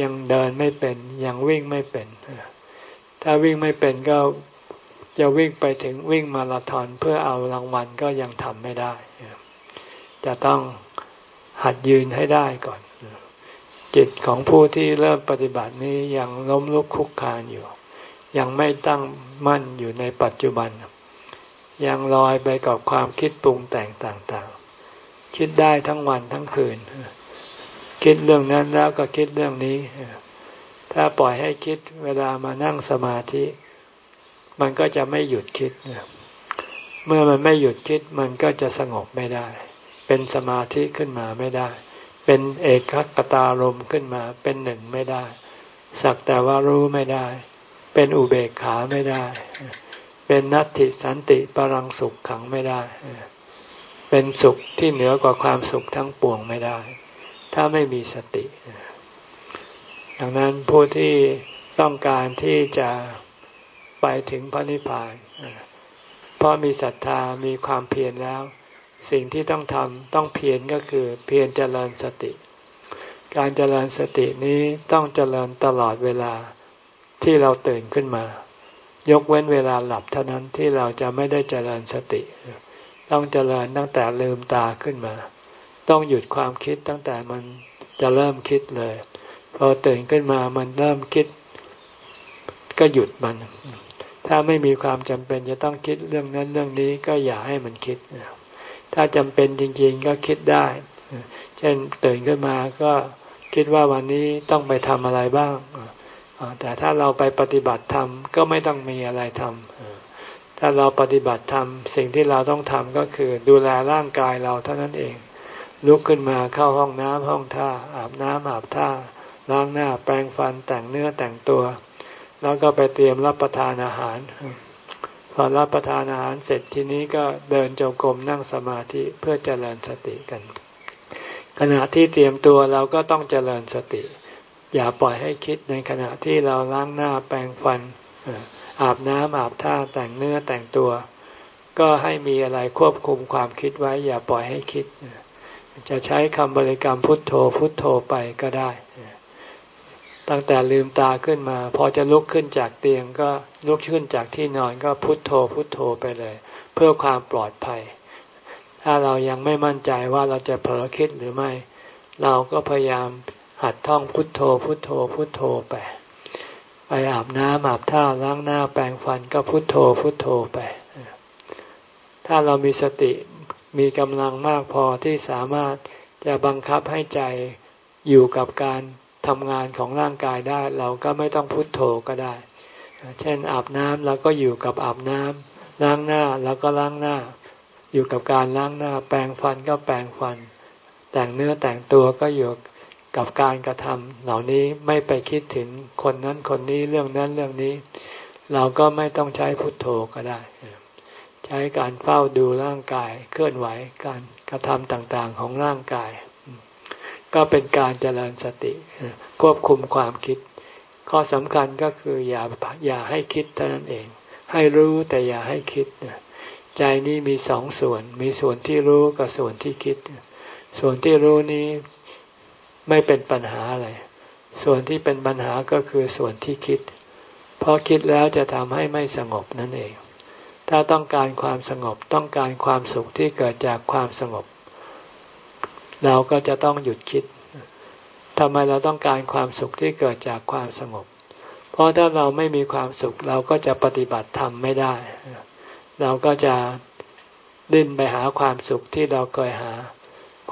ยังเดินไม่เป็น ยังวิ่งไม่เป็น ถ้าวิ่งไม่เป็นก็จะวิ่งไปถึงวิ่งมาราธอนเพื่อเอารางวัลก็ยังทำไม่ได้ จะต้องหัดยืนให้ได้ก่อน จิตของผู้ที่เริ่มปฏิบัตินี้ยังล้มลุกคุกคานอยู่ ยังไม่ตั้งมั่นอยู่ในปัจจุบัน ยังลอยไปกับความคิดปรุงแต่งต่างๆ คิดได้ทั้งวันทั้งคืน คิดเรื่องนั้นแล้วก็คิดเรื่องนี้ ถ้าปล่อยให้คิดเวลามานั่งสมาธิ มันก็จะไม่หยุดคิด เมื่อมันไม่หยุดคิดมันก็จะสงบไม่ได้ เป็นสมาธิขึ้นมาไม่ได้ เป็นเอกคตารมขึ้นมา เป็นหนึ่งไม่ได้ สักแต่ว่ารู้ไม่ได้ เป็นอุเบกขาไม่ได้ เป็นนัตติสันติปรังสุขขังไม่ได้ เป็นสุขที่เหนือกว่าความสุขทั้งปวงไม่ได้ ถ้าไม่มีสติ ดังนั้นผู้ที่ต้องการที่จะไปถึงพระนิพพานเพราะมีศรัทธามีความเพียรแล้ว สิ่งที่ต้องทำต้องเพียรก็คือเพียรเจริญสติ การเจริญสตินี้ต้องเจริญตลอดเวลาที่เราตื่นขึ้นมา ยกเว้นเวลาหลับเท่านั้นที่เราจะไม่ได้เจริญสติ ต้องเจริญตั้งแต่ลืมตาขึ้นมา ต้องหยุดความคิดตั้งแต่มันจะเริ่มคิดเลย พอตื่นขึ้นมามันเริ่มคิด ก็หยุดมัน ถ้าไม่มีความจำเป็นจะต้องคิดเรื่องนั้นเรื่องนี้ก็อย่าให้มันคิด ถ้าจำเป็นจริง ๆ ก็คิดได้ เช่นตื่นขึ้นมาก็คิดว่าวันนี้ต้องไปทำอะไรบ้าง แต่ถ้าเราไปปฏิบัติธรรมก็ไม่ต้องมีอะไรทำถ้าเราปฏิบัติธรรมสิ่งที่เราต้องทำก็คือดูแลร่างกายเราเท่านั้นเอง ลุกขึ้นมาเข้าห้องน้ำห้องท่า อาบน้ำอาบท่า ล้างหน้าแปรงฟันแต่งเนื้อแต่งตัว แล้วก็ไปเตรียมรับประทานอาหาร พอรับประทานอาหารเสร็จทีนี้ก็เดินจงกรมนั่งสมาธิเพื่อเจริญสติกัน ขณะที่เตรียมตัวเราก็ต้องเจริญสติ อย่าปล่อยให้คิดในขณะที่เราล้างหน้าแปรงฟัน อาบน้ำอาบท่าแต่งเนื้อแต่งตัว ก็ให้มีอะไรควบคุมความคิดไว้ อย่าปล่อยให้คิด จะใช้คำบริกรรมพุทโธพุทโธไปก็ได้ ตั้งแต่ลืมตาขึ้นมา พอจะลุกขึ้นจากเตียงก็ลุกขึ้นจากที่นอนก็พุทโธพุทโธไปเลย เพื่อความปลอดภัย ถ้าเรายังไม่มั่นใจว่าเราจะเผลอคิดหรือไม่ เราก็พยายามหัดท่องพุทโธพุทโธพุทโธไปไปอาบน้ำอาบท่าล้างหน้าแปรงฟันก็พุทโธพุทโธไป ถ้าเรามีสติ มีกำลังมากพอที่สามารถจะบังคับให้ใจอยู่กับการทำงานของร่างกายได้ เราก็ไม่ต้องพุโทโธก็ได้ เช่นอาบน้ำเราก็อยู่กับอาบน้ำล้างหน้าเราก็ล้างหน้า อยู่กับการล้างหน้า แปรงฟันก็แปรงฟัน แต่งเนื้อแต่งตัวก็อยู่กับการกระทำเหล่านี้ไม่ไปคิดถึงคนนั้นคนนี้เรื่องนั้นเรื่องนี้ เราก็ไม่ต้องใช้พุทโธก็ได้ ใช้การเฝ้าดูร่างกายเคลื่อนไหวการกระทำต่างๆของร่างกาย ก็เป็นการเจริญสติ ควบคุมความคิด ข้อสำคัญก็คืออย่าอย่าให้คิดเท่านั้นเอง ให้รู้แต่อย่าให้คิด ใจนี้มีสองส่วน มีส่วนที่รู้กับส่วนที่คิด ส่วนที่รู้นี้ไม่เป็นปัญหาอะไร ส่วนที่เป็นปัญหาก็คือส่วนที่คิด เพราะคิดแล้วจะทำให้ไม่สงบนั่นเอง ถ้าต้องการความสงบต้องการความสุขที่เกิดจากความสงบ เราก็จะต้องหยุดคิดทำไมเราต้องการความสุขที่เกิดจากความสงบ เพราะถ้าเราไม่มีความสุขเราก็จะปฏิบัติธรรมไม่ได้ เราก็จะดิ้นไปหาความสุขที่เราเคยหา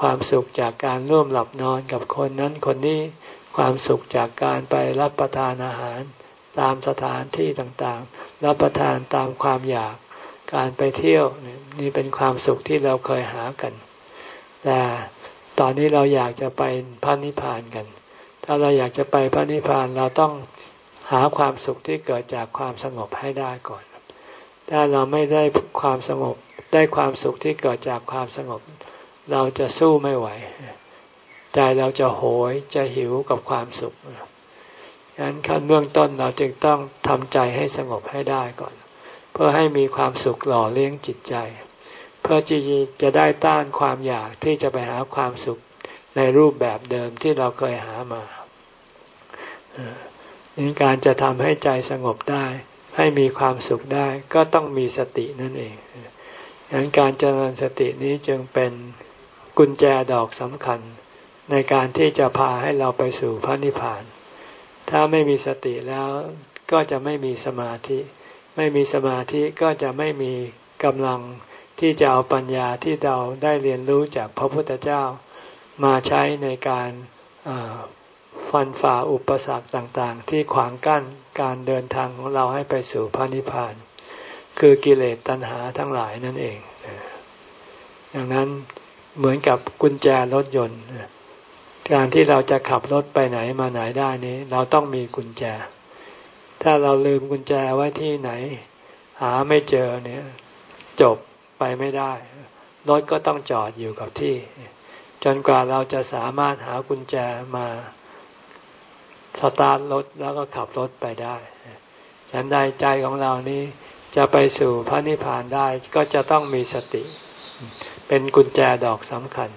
ความสุขจากการร่วมหลับนอนกับคนนั้นคนนี้ความสุขจากการไปรับประทานอาหาร ตามสถานที่ต่างๆ รับประทานตามความอยาก การไปเที่ยวนี่เป็นความสุขที่เราเคยหากัน แต่ตอนนี้เราอยากจะไปพระนิพพานกัน ถ้าเราอยากจะไปพระนิพพานเราต้องหาความสุขที่เกิดจากความสงบให้ได้ก่อน ถ้าเราไม่ได้ความสงบได้ความสุขที่เกิดจากความสงบ เราจะสู้ไม่ไหว ใจเราจะโหยจะหิวกับความสุขฉะนั้นขั้นเบื้องต้นเราจึงต้องทำใจให้สงบให้ได้ก่อน เพื่อให้มีความสุขหล่อเลี้ยงจิตใจ เพื่อจีจะได้ต้านความอยากที่จะไปหาความสุขในรูปแบบเดิมที่เราเคยหามานี่การจะทำให้ใจสงบได้ ให้มีความสุขได้ก็ต้องมีสตินั่นเองดังนั้นการเจริญสตินี้จึงเป็นกุญแจดอกสำคัญ ในการที่จะพาให้เราไปสู่พระนิพพาน ถ้าไม่มีสติแล้วก็จะไม่มีสมาธิ ไม่มีสมาธิก็จะไม่มีกำลังที่จะเอาปัญญาที่เราได้เรียนรู้จากพระพุทธเจ้า มาใช้ในการฟันฝ่าอุปสรรคต่างๆ ที่ขวางกั้นการเดินทางของเราให้ไปสู่พระนิพพาน คือกิเลสตัณหาทั้งหลายนั่นเองดังนั้นเหมือนกับกุญแจรถยนต์ การที่เราจะขับรถไปไหนมาไหนได้นี้ เราต้องมีกุญแจ ถ้าเราลืมกุญแจไว้ที่ไหน หาไม่เจอเนี่ย จบไปไม่ได้รถก็ต้องจอดอยู่กับที่ จนกว่าเราจะสามารถหากุญแจมาสตาร์ทรถแล้วก็ขับรถไปได้ฉันใดใจของเรานี้จะไปสู่พระนิพพานได้ก็จะต้องมีสติ เป็นกุญแจดอกสำคัญ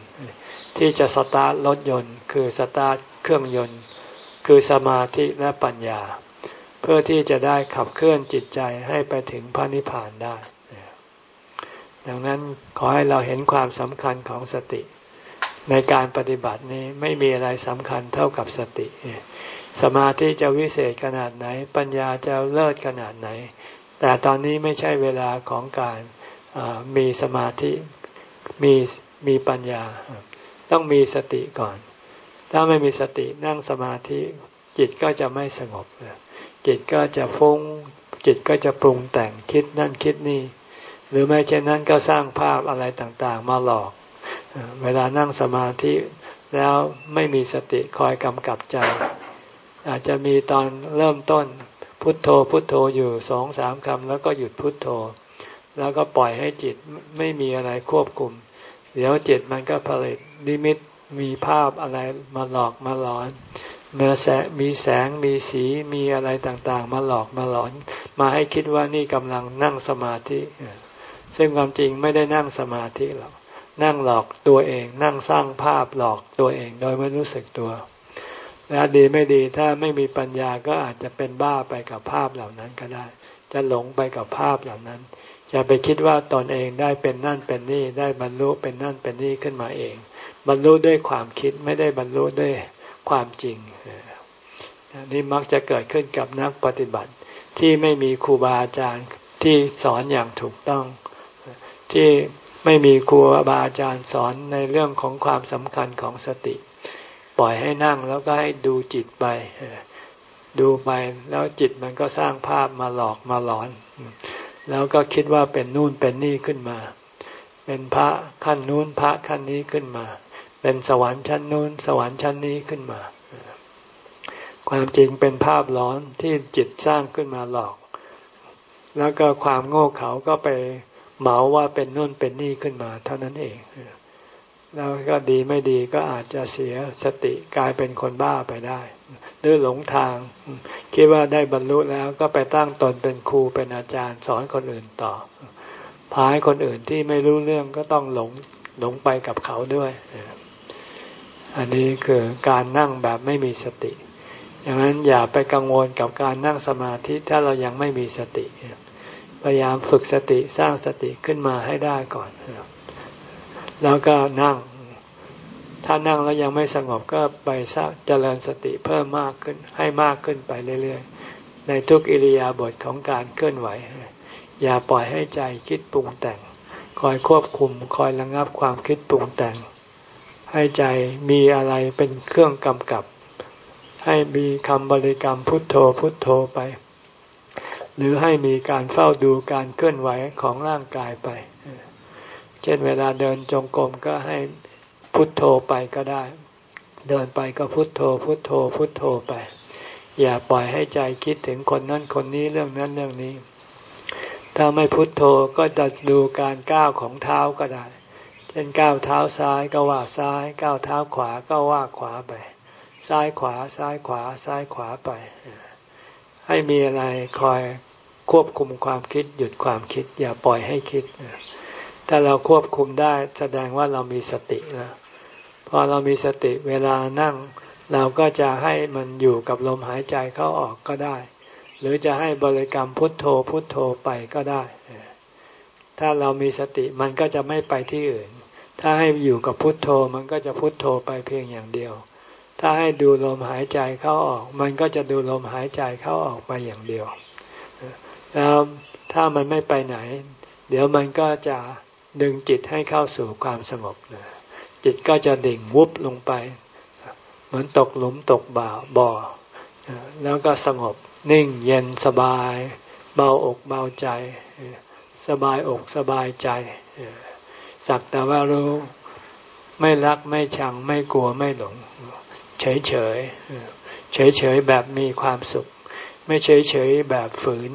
ที่จะสตาร์ทรถยนต์ คือสตาร์ทเครื่องยนต์ คือสมาธิและปัญญา เพื่อที่จะได้ขับเคลื่อนจิตใจให้ไปถึงพระนิพพานได้ ดังนั้นขอให้เราเห็นความสำคัญของสติ ในการปฏิบัตินี้ไม่มีอะไรสำคัญเท่ากับสติ สมาธิจะวิเศษขนาดไหน ปัญญาจะเลิศขนาดไหน แต่ตอนนี้ไม่ใช่เวลาของการมีสมาธิมีมีปัญญา ต้องมีสติก่อน ถ้าไม่มีสตินั่งสมาธิจิตก็จะไม่สงบ จิตก็จะฟุ้ง จิตก็จะปรุงแต่งคิดนั่นคิดนี่ หรือไม่เช่นนั้นก็สร้างภาพอะไรต่างๆ มาหลอก เวลานั่งสมาธิแล้วไม่มีสติคอยกำกับใจ อาจจะมีตอนเริ่มต้นพุทโธพุทโธอยู่สองสามคำแล้วก็หยุดพุทโธ แล้วก็ปล่อยให้จิตไม่มีอะไรควบคุม เดี๋ยวจิตมันก็ผลิตนิมิตมีภาพอะไรมาหลอกมาหลอน มื่อแสงมีแสงมีสีมีอะไรต่างๆ มาหลอกมาหลอน มาให้คิดว่านี่กำลังนั่งสมาธิ ซึ่งความจริงไม่ได้นั่งสมาธิหรอกนั่งหลอกตัวเอง นั่งสร้างภาพหลอกตัวเองโดยไม่รู้สึกตัวและดีไม่ดีถ้าไม่มีปัญญาก็อาจจะเป็นบ้าไปกับภาพเหล่านั้นก็ได้ จะหลงไปกับภาพเหล่านั้นจะไปคิดว่าตนเองได้เป็นนั่นเป็นนี่ได้บรรลุเป็นนั่นเป็นนี่ขึ้นมาเอง บรรลุด้วยความคิดไม่ได้บรรลุด้วย ความจริงนี่มักจะเกิดขึ้นกับนักปฏิบัติที่ไม่มีครูบาอาจารย์ที่สอนอย่างถูกต้อง ที่ไม่มีครูบาอาจารย์สอนในเรื่องของความสำคัญของสติ ปล่อยให้นั่งแล้วก็ให้ดูจิตไปดูไปแล้วจิตมันก็สร้างภาพมาหลอกมาหลอน แล้วก็คิดว่าเป็นนู่นเป็นนี่ขึ้นมา เป็นพระขั้นนู้นพระขั้นนี้ขึ้นมา เป็นสวรรค์ชั้นนู้น สวรรค์ชั้นนี้ขึ้นมา ความจริงเป็นภาพหลอนที่จิตสร้างขึ้นมาหลอก แล้วก็ความโง่เขาก็ไปเหมาว่าเป็นนู่นเป็นนี่ขึ้นมา เท่านั้นเองแล้วก็ดีไม่ดีก็อาจจะเสียสติกลายเป็นคนบ้าไปได้หรือหลงทาง คิดว่าได้บรรลุแล้วก็ไปตั้งตนเป็นครูเป็นอาจารย์สอนคนอื่นต่อ พายคนอื่นที่ไม่รู้เรื่องก็ต้องหลงหลงไปกับเขาด้วย อันนี้คือการนั่งแบบไม่มีสติอย่างนั้นอย่าไปกังวลกับการนั่งสมาธิถ้าเรายังไม่มีสติ พยายามฝึกสติสร้างสติขึ้นมาให้ได้ก่อน แล้วก็นั่ง ถ้านั่งแล้วยังไม่สงบก็ไปเจริญสติเพิ่มมากขึ้นให้มากขึ้นไปเรื่อยๆ ในทุกอิริยาบถของการเคลื่อนไหว อย่าปล่อยให้ใจคิดปรุงแต่ง คอยควบคุมคอยระงับความคิดปรุงแต่ง ให้ใจมีอะไรเป็นเครื่องกำกับ ให้มีคำบริกรรมพุทโธพุทโธไป หรือให้มีการเฝ้าดูการเคลื่อนไหวของร่างกายไป เช่นเวลาเดินจงกรมก็ให้พุทโธไปก็ได้ เดินไปก็พุทโธ พุทโธ พุทโธไป อย่าปล่อยให้ใจคิดถึงคนนั้นคนนี้เรื่องนั้นเรื่องนี้ ถ้าไม่พุทโธก็จะดูการก้าวของเท้าก็ได้ ช่นก้าวเท้าซ้ายก็ว่าซ้าย ก้าวเท้าขวาก็ว่าขวาไป ซ้ายขวาซ้ายขวาซ้ายขวาไป ให้มีอะไรคอยควบคุมความคิดหยุดความคิด อย่าปล่อยให้คิดถ้าเราควบคุมได้แสดงว่าเรามีสติแล้วพอเรามีสติเวลานั่ง เราก็จะให้มันอยู่กับลมหายใจเข้าออกก็ได้ หรือจะให้บริกรรมพุทโธพุทโธไปก็ได้ ถ้าเรามีสติมันก็จะไม่ไปที่อื่น ถ้าให้อยู่กับพุทโธมันก็จะพุทโธไปเพียงอย่างเดียว ถ้าให้ดูลมหายใจเข้าออก มันก็จะดูลมหายใจเข้าออกไปอย่างเดียวแล้วถ้ามันไม่ไปไหน เดี๋ยวมันก็จะดึงจิตให้เข้าสู่ความสงบจิตก็จะดิ่งวุบลงไป เหมือนตกหลุมตกบ่าบ่อแล้วก็สงบนิ่งเย็นสบาย เบาอกเบาใจ สบายอกสบายใจ สักแต่ว่ารู้ ไม่รักไม่ชัง ไม่กลัวไม่หลง เฉยเฉยเฉยเฉยแบบมีความสุข ไม่เฉยเฉยแบบฝืน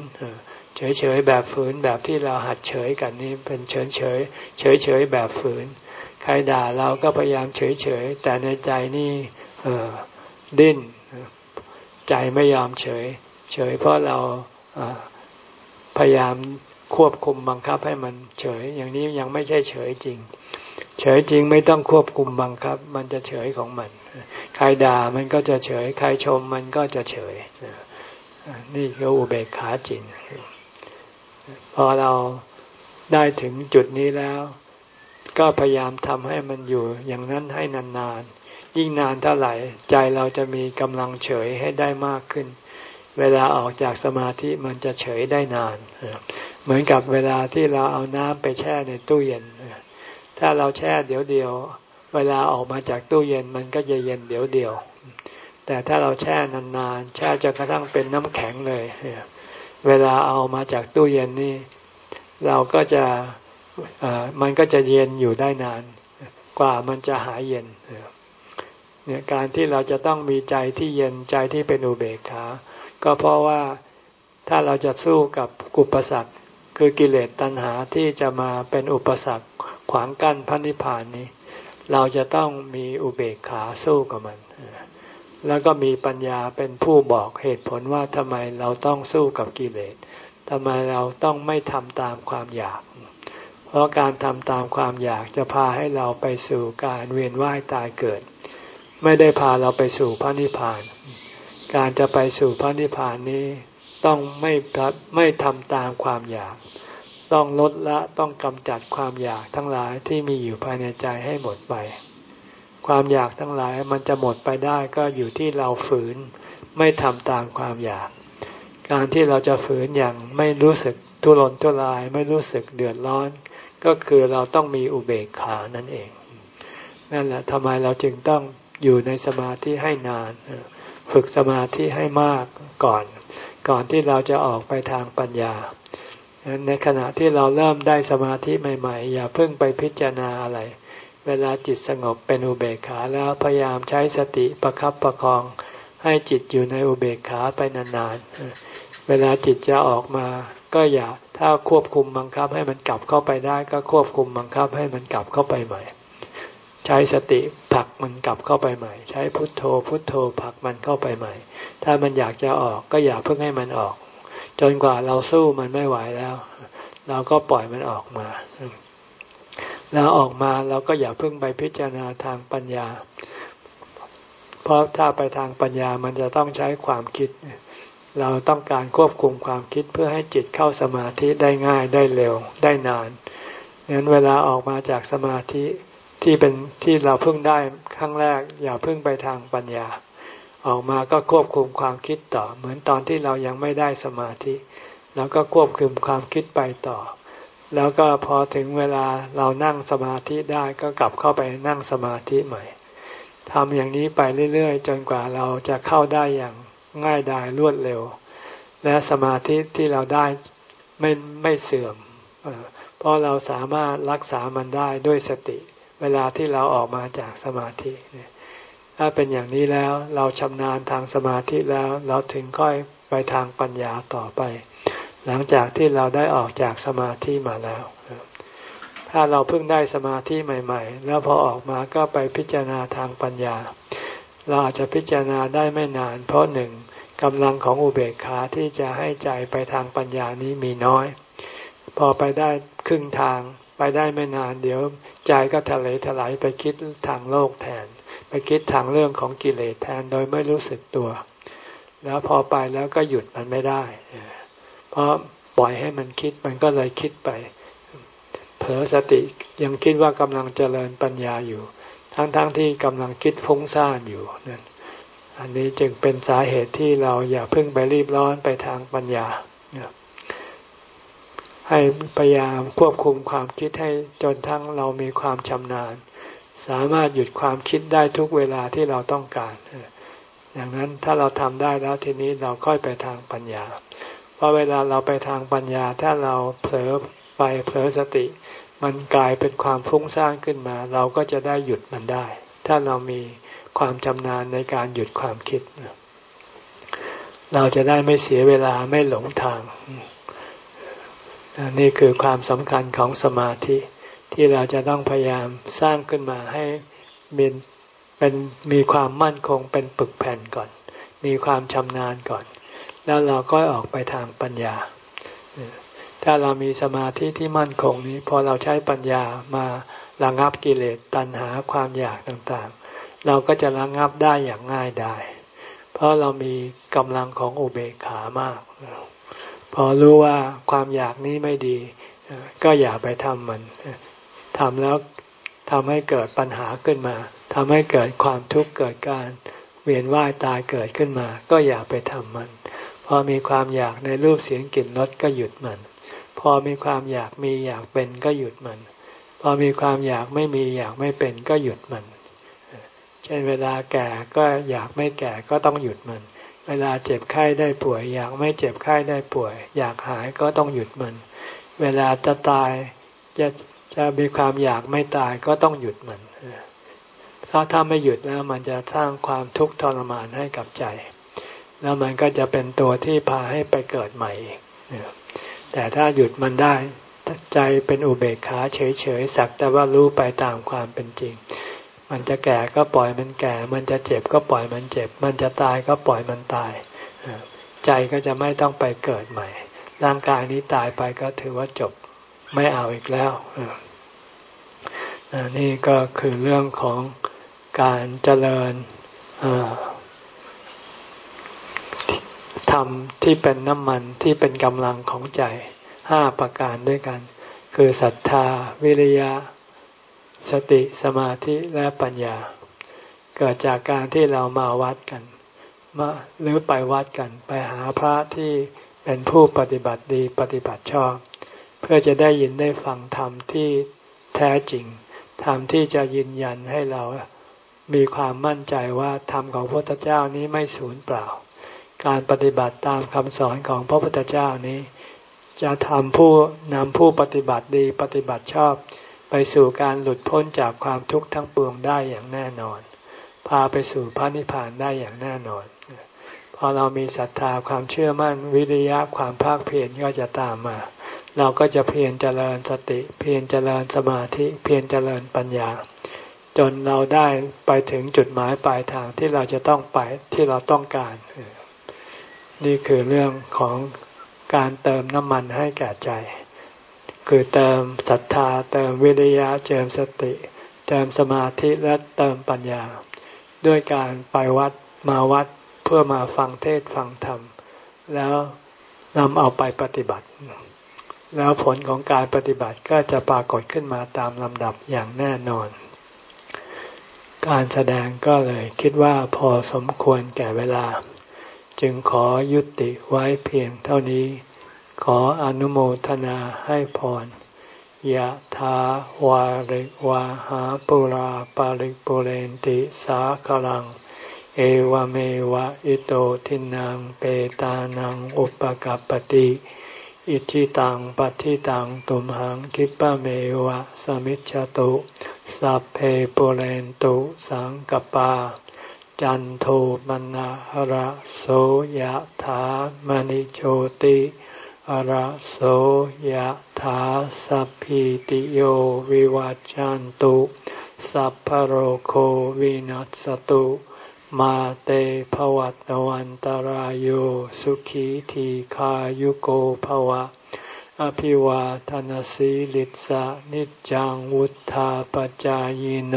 เฉยๆแบบฝืนแบบที่เราหัดเฉยกันนี่เป็นเฉยเฉยเฉยเฉยแบบฝืน ใครด่าเราก็พยายามเฉยเฉยแต่ในใจนี่ดิ้นใจไม่ยอมเฉย เฉยเพราะเราพยายาม ควบคุมบังคับให้มันเฉย อย่างนี้ยังไม่ใช่เฉยจริง เฉยจริงไม่ต้องควบคุมบังคับ มันจะเฉยของมัน ใครด่ามันก็จะเฉย ใครชมมันก็จะเฉย นี่คืออุเบกขาจริง พอเราได้ถึงจุดนี้แล้ว ก็พยายามทำให้มันอยู่ อย่างนั้นให้นานๆ ยิ่งนานเท่าไหร่ ใจเราจะมีกำลังเฉยให้ได้มากขึ้น เวลาออกจากสมาธิมันจะเฉยได้นาน เหมือนกับเวลาที่เราเอาน้ำไปแช่ในตู้เย็น ถ้าเราแช่เดี๋ยวเดียว เวลาออกมาจากตู้เย็นมันก็จะเย็นเดี๋ยวเดียว แต่ถ้าเราแช่นานๆ แช่จนกระทั่งเป็นน้ำแข็งเลย เวลาเอามาจากตู้เย็นนี่ เราก็จะมันก็จะเย็นอยู่ได้นาน กว่ามันจะหายเย็นเนี่ยการที่เราจะต้องมีใจที่เย็นใจที่เป็นอุเบกขา ก็เพราะว่าถ้าเราจะสู้กับกุปสรรค คือกิเลสตัณหาที่จะมาเป็นอุปสรรคขวางกั้นพระนิพพานนี้ เราจะต้องมีอุเบกขาสู้กับมัน แล้วก็มีปัญญาเป็นผู้บอกเหตุผลว่าทำไมเราต้องสู้กับกิเลสทำไมเราต้องไม่ทำตามความอยาก เพราะการทำตามความอยากจะพาให้เราไปสู่การเวียนว่ายตายเกิด ไม่ได้พาเราไปสู่พระนิพพาน การจะไปสู่พระนิพพานนี้ ต้องไม่ไม่ทำตามความอยาก ต้องลดละต้องกำจัดความอยากทั้งหลายที่มีอยู่ภายในใจให้หมดไป ความอยากทั้งหลายมันจะหมดไปได้ก็อยู่ที่เราฝืน ไม่ทำตามความอยาก การที่เราจะฝืนอย่างไม่รู้สึกทุรนทุรายไม่รู้สึกเดือดร้อน ก็คือเราต้องมีอุเบกขานั่นเอง นั่นแหละทำไมเราจึงต้องอยู่ในสมาธิให้นาน ฝึกสมาธิให้มากก่อน ก่อนที่เราจะออกไปทางปัญญาในขณะที่เราเริ่มได้สมาธิใหม่ๆ อย่าเพิ่งไปพิจารณาอะไร เวลาจิตสงบเป็นอุเบกขาแล้วพยายามใช้สติประครับประคอง ให้จิตอยู่ในอุเบกขาไปนานๆ เวลาจิตจะออกมา ก็อย่าถ้าควบคุมบังคับให้มันกลับเข้าไปได้ ก็ควบคุมบังคับให้มันกลับเข้าไปใหม่ ใช้สติผลักมันกลับเข้าไปใหม่ ใช้พุทโธ พุทโธผลักมันเข้าไปใหม่ ถ้ามันอยากจะออกก็อย่าเพิ่งให้มันออก จนกว่าเราสู้มันไม่ไหวแล้ว เราก็ปล่อยมันออกมาแล้วออกมาเราก็อย่าเพิ่งไปพิจารณาทางปัญญา เพราะถ้าไปทางปัญญามันจะต้องใช้ความคิด เราต้องการควบคุมความคิดเพื่อให้จิตเข้าสมาธิได้ง่ายได้เร็วได้นานงั้นเวลาออกมาจากสมาธิ ที่เป็นที่เราเพิ่งได้ครั้งแรก อย่าเพิ่งไปทางปัญญา ออกมาก็ควบคุมความคิดต่อ เหมือนตอนที่เรายังไม่ได้สมาธิแล้วก็ควบคุมความคิดไปต่อ แล้วก็พอถึงเวลาเรานั่งสมาธิได้ก็กลับเข้าไปนั่งสมาธิใหม่ทำอย่างนี้ไปเรื่อยๆ จนกว่าเราจะเข้าได้อย่างง่ายดายรวดเร็ว และสมาธิที่เราได้ไม่ไม่เสื่อม เพราะเราสามารถรักษามันได้ด้วยสติ เวลาที่เราออกมาจากสมาธิถ้าเป็นอย่างนี้แล้วเราชำนาญทางสมาธิแล้วเราถึงค่อยไปทางปัญญาต่อไป หลังจากที่เราได้ออกจากสมาธิมาแล้ว ถ้าเราเพิ่งได้สมาธิใหม่ ๆ แล้วพอออกมาก็ไปพิจารณาทางปัญญา เราอาจจะพิจารณาได้ไม่นาน เพราะหนึ่งกำลังของอุเบกขาที่จะให้ใจไปทางปัญญานี้มีน้อย พอไปได้ครึ่งทาง ไปได้ไม่นานเดี๋ยวใจก็ทะเลถลายไปคิดทางโลกแทน ไปคิดทางเรื่องของกิเลสแทนโดยไม่รู้สึกตัว แล้วพอไปแล้วก็หยุดมันไม่ได้ เพราะปล่อยให้มันคิดมันก็เลยคิดไป เผลอสติยังคิดว่ากำลังเจริญปัญญาอยู่ ทั้งๆทที่กำลังคิดฟุ้งซ่านอยู่นั่นอันนี้จึงเป็นสาเหตุที่เราอย่าเพิ่งไปรีบร้อนไปทางปัญญา ให้พยายามควบคุมความคิดให้จนทั้งเรามีความชำนาญ สามารถหยุดความคิดได้ทุกเวลาที่เราต้องการ อย่างนั้นถ้าเราทำได้แล้วทีนี้เราค่อยไปทางปัญญา เพราะเวลาเราไปทางปัญญาถ้าเราเผลอไปเผลอสติ มันกลายเป็นความฟุ้งซ่านขึ้นมา เราก็จะได้หยุดมันได้ ถ้าเรามีความชำนาญในการหยุดความคิด เราจะได้ไม่เสียเวลาไม่หลงทาง นี่คือความสำคัญของสมาธิที่เราจะต้องพยายามสร้างขึ้นมาให้มีเป็นมีความมั่นคงเป็นปึกแผ่นก่อน มีความชำนาญก่อน แล้วเราก็ออกไปทางปัญญา ถ้าเรามีสมาธิที่มั่นคงนี้พอเราใช้ปัญญามาระงับกิเลสตัณหาความอยากต่างๆ เราก็จะระงับได้อย่างง่ายได้เพราะเรามีกำลังของอุเบกขามาก พอรู้ว่าความอยากนี้ไม่ดี ก็อย่าไปทำมันทำแล้วทำให้เกิดปัญหาขึ้นมาทำให้เกิดความทุกข์เกิดการเวียนว่ายตายเกิดขึ้นมา ก็อย่าไปทำมัน พอมีความอยากในรูปเสียงกลิ่นรสก็หยุดมัน พอมีความอยากมีอยากเป็นก็หยุดมัน พอมีความอยากไม่มีอยากไม่เป็นก็หยุดมัน เช่นเวลาแก่ก็อยากไม่แก่ก็ต้องหยุดมัน เวลาเจ็บไข้ได้ป่วย อยากไม่เจ็บไข้ได้ป่วย อยากหายก็ต้องหยุดมัน เวลาจะตายจะจะมีความอยากไม่ตายก็ต้องหยุดมันถ้าถ้าไม่หยุดแล้วมันจะสร้างความทุกข์ทรมานให้กับใจ แล้วมันก็จะเป็นตัวที่พาให้ไปเกิดใหม่อีกแต่ถ้าหยุดมันได้ใจเป็นอุเบกขาเฉยๆสักแต่ว่ารู้ไปตามความเป็นจริง มันจะแก่ก็ปล่อยมันแก่ มันจะเจ็บก็ปล่อยมันเจ็บ มันจะตายก็ปล่อยมันตาย ใจก็จะไม่ต้องไปเกิดใหม่ ร่างกายนี้ตายไปก็ถือว่าจบไม่เอาอีกแล้วนี่ก็คือเรื่องของการเจริญทำที่เป็นน้ำมันที่เป็นกำลังของใจห้าประการด้วยกัน คือศรัทธา วิริยะ สติสมาธิและปัญญา เกิดจากการที่เรามาวัดกันมาหรือไปวัดกันไปหาพระที่เป็นผู้ปฏิบัติดีปฏิบัติชอบ เพื่อจะได้ยินได้ฟังธรรมที่แท้จริงธรรมที่จะยืนยันให้เรามีความมั่นใจว่าธรรมของพระพุทธเจ้านี้ไม่สูญเปล่า การปฏิบัติตามคำสอนของพระพุทธเจ้านี้ จะทำผู้นำผู้ปฏิบัติดีปฏิบัติชอบ ไปสู่การหลุดพ้นจากความทุกข์ทั้งปวงได้อย่างแน่นอน พาไปสู่พระนิพพานได้อย่างแน่นอน พอเรามีศรัทธาความเชื่อมั่นวิริยะความภาคเพียรก็จะตามมา เราก็จะเพียรเจริญสติ เพียรเจริญสมาธิ เพียรเจริญปัญญา จนเราได้ไปถึงจุดหมายปลายทางที่เราจะต้องไปที่เราต้องการ นี่คือเรื่องของการเติมน้ำมันให้แก่ใจ คือเติมศรัทธา เติมวิริยะเจิมสติ เติมสมาธิและเติมปัญญา ด้วยการไปวัดมาวัดเพื่อมาฟังเทศฟังธรรม แล้วนำเอาไปปฏิบัติ แล้วผลของการปฏิบัติก็จะปรากฏขึ้นมาตามลำดับอย่างแน่นอน การแสดงก็เลยคิดว่าพอสมควรแก่เวลา จึงขอยุติไว้เพียงเท่านี้ ขออนุโมทนาให้พรยะถาวาริวาหาปุราปาริปุเรนติสาคลัง เอวเมวะอิโตทินังเปตานังอุปกัปติอิชิตังปัติตังตุมหังคิปะเมวะสมิจฉตุสัพเพปุเรนตุสังกปา จันโทมนะหระโสยถามณิโชติ หระโสยถาสัพพิติโยวิวัจจันตุ สัพพโรโควินัสตุ มาเตภวัตวันตารโยสุขีทีขายุโกภวะ อภิวาทานสีลิสะนิจังวุธาปจายโน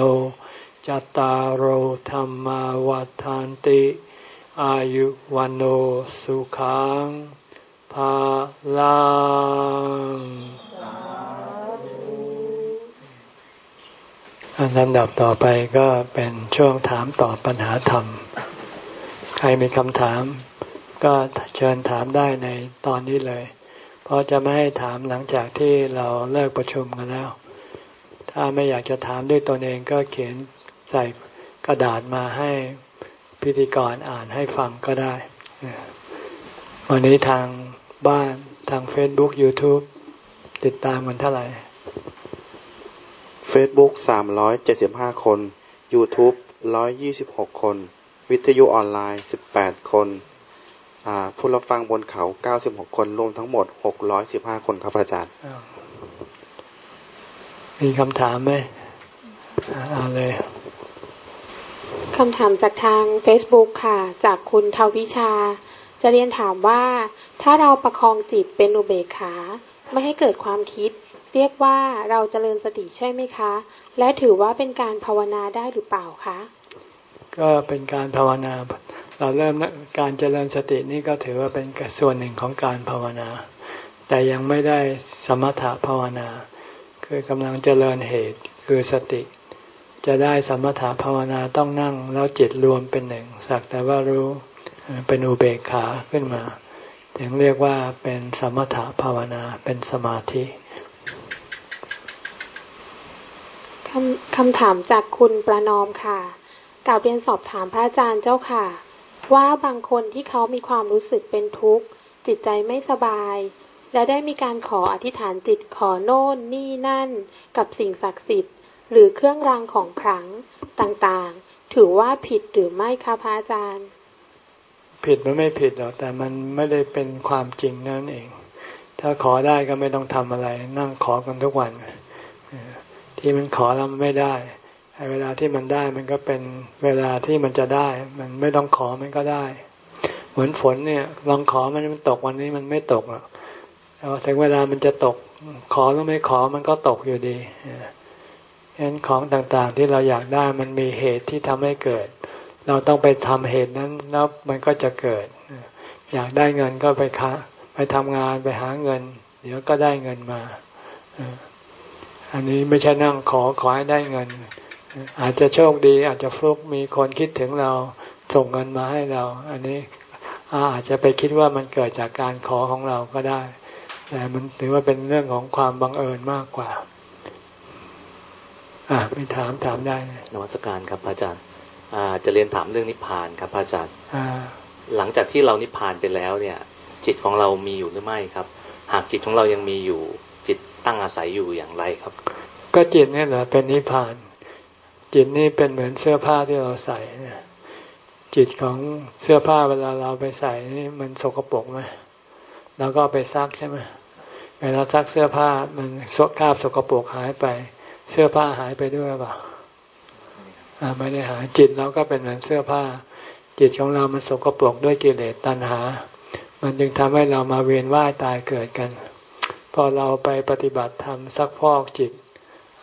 จตารโหธรรมวาทานติ อายุวันโอสุขัง ภาลังอันลำดับต่อไปก็เป็นช่วงถามตอบปัญหาธรรม ใครมีคำถาม ก็เชิญถามได้ในตอนนี้เลย เพราะจะไม่ให้ถามหลังจากที่เราเลิกประชุมกันแล้ว ถ้าไม่อยากจะถามด้วยตนเองก็เขียนใส่กระดาษมาให้พิธีกรอ่านให้ฟังก็ได้ วันนี้ทาง บ้านทาง Facebook YouTube ติดตามกันเท่าไหร่
Facebook 375 คน YouTube 126 คน วิทยุออนไลน์ 18 คนผู้รับฟังบนเขา 96 คนรวมทั้งหมด 615 คนครับอาจารย์
มีคำถามไหมเอาเลย
คำถามจากทาง Facebook ค่ะ จากคุณทวิชา จะเรียนถามว่า ถ้าเราประคองจิตเป็นอุเบกขา ไม่ให้เกิดความคิด เรียกว่าเราจเจริญสติใช่ไหมคะ และถือว่าเป็นการภาวนาได้หรือเปล่าคะ
ก็เป็นการภาวนา เราเริ่มการเจริญสตินี่ก็ถือว่าเป็นส่วนหนึ่งของการภาวนา แต่ยังไม่ได้สมถะภาวนา คือกำลังเจริญเหตุคือสติ จะได้สมถะภาวนาต้องนั่งแล้วจิตรวมเป็นหนึ่งสักแต่ว่ารู้ เป็นอุเบกขาขึ้นมาถึงเรียกว่าเป็นสมถะภาวนาเป็นสมาธิ
คำคำถามจากคุณประนอมค่ะกล่าวเรียนสอบถามพระอาจารย์เจ้าค่ะ ว่าบางคนที่เขามีความรู้สึกเป็นทุกข์ จิตใจไม่สบาย และได้มีการขออธิษฐานจิตขอโน่นนี่นั่น กับสิ่งศักดิ์สิทธิ์ หรือเครื่องรางของขลังต่างๆ ถือว่าผิดหรือไม่คะพระอาจารย์
ผิดมันไม่ผิดหรอกแต่มันไม่ได้เป็นความจริงนั่นเอง ถ้าขอได้ก็ไม่ต้องทำอะไร นั่งขอกันทุกวัน ที่มันขอแล้วมันไม่ได้เวลาที่มันได้มันก็เป็นเวลาที่มันจะได้ มันไม่ต้องขอมันก็ได้ เหมือนฝนเนี่ยลองขอมันมันตกวันนี้มันไม่ตกหรอกแต่ถึงเวลามันจะตก ขอหรือไม่ขอมันก็ตกอยู่ดีฉะนั้นของต่างๆที่เราอยากได้มันมีเหตุที่ทำให้เกิด เราต้องไปทำเหตุนั้นแล้วมันก็จะเกิด อยากได้เงินก็ไปค้าไปทำงานไปหาเงิน เดี๋ยวก็ได้เงินมา อันนี้ไม่ใช่นั่งขอขอให้ได้เงิน อาจจะโชคดีอาจจะฟลุกมีคนคิดถึงเราส่งเงินมาให้เรา อันนี้อาจจะไปคิดว่ามันเกิดจากการขอของเราก็ได้ แต่มันถือว่าเป็นเรื่องของความบังเอิญมากกว่า อ่าไม่ถามถามได้
นวัตการครับอาจารย์ จะเรียนถามเรื่องนิพพานครับอาจารย์
อ่า
หลังจากที่เรานิพพานไปแล้วเนี่ย จิตของเรามีอยู่หรือไม่ครับ หากจิตของเรายังมีอยู่ตั้งอาศัยอยู่อย่างไรครับ
ก็จิตนี่แหละเป็นนิพพาน จิตนี่เป็นเหมือนเสื้อผ้าที่เราใส่เนี่ยจิตของเสื้อผ้าเวลาเราไปใส่นี่มันสกปรกไหมเราก็ไปซักใช่ไหมเวลาซักเสื้อผ้ามันสกาบสกปรกหายไป เสื้อผ้าหายไปด้วยเปล่า ไม่ได้หายจิตเราก็เป็นเหมือนเสื้อผ้า จิตของเรามันสกปรกด้วยกิเลสตัณหา มันจึงทำให้เรามาเวียนว่ายตายเกิดกัน พอเราไปปฏิบัติธรรมซักพอกจิต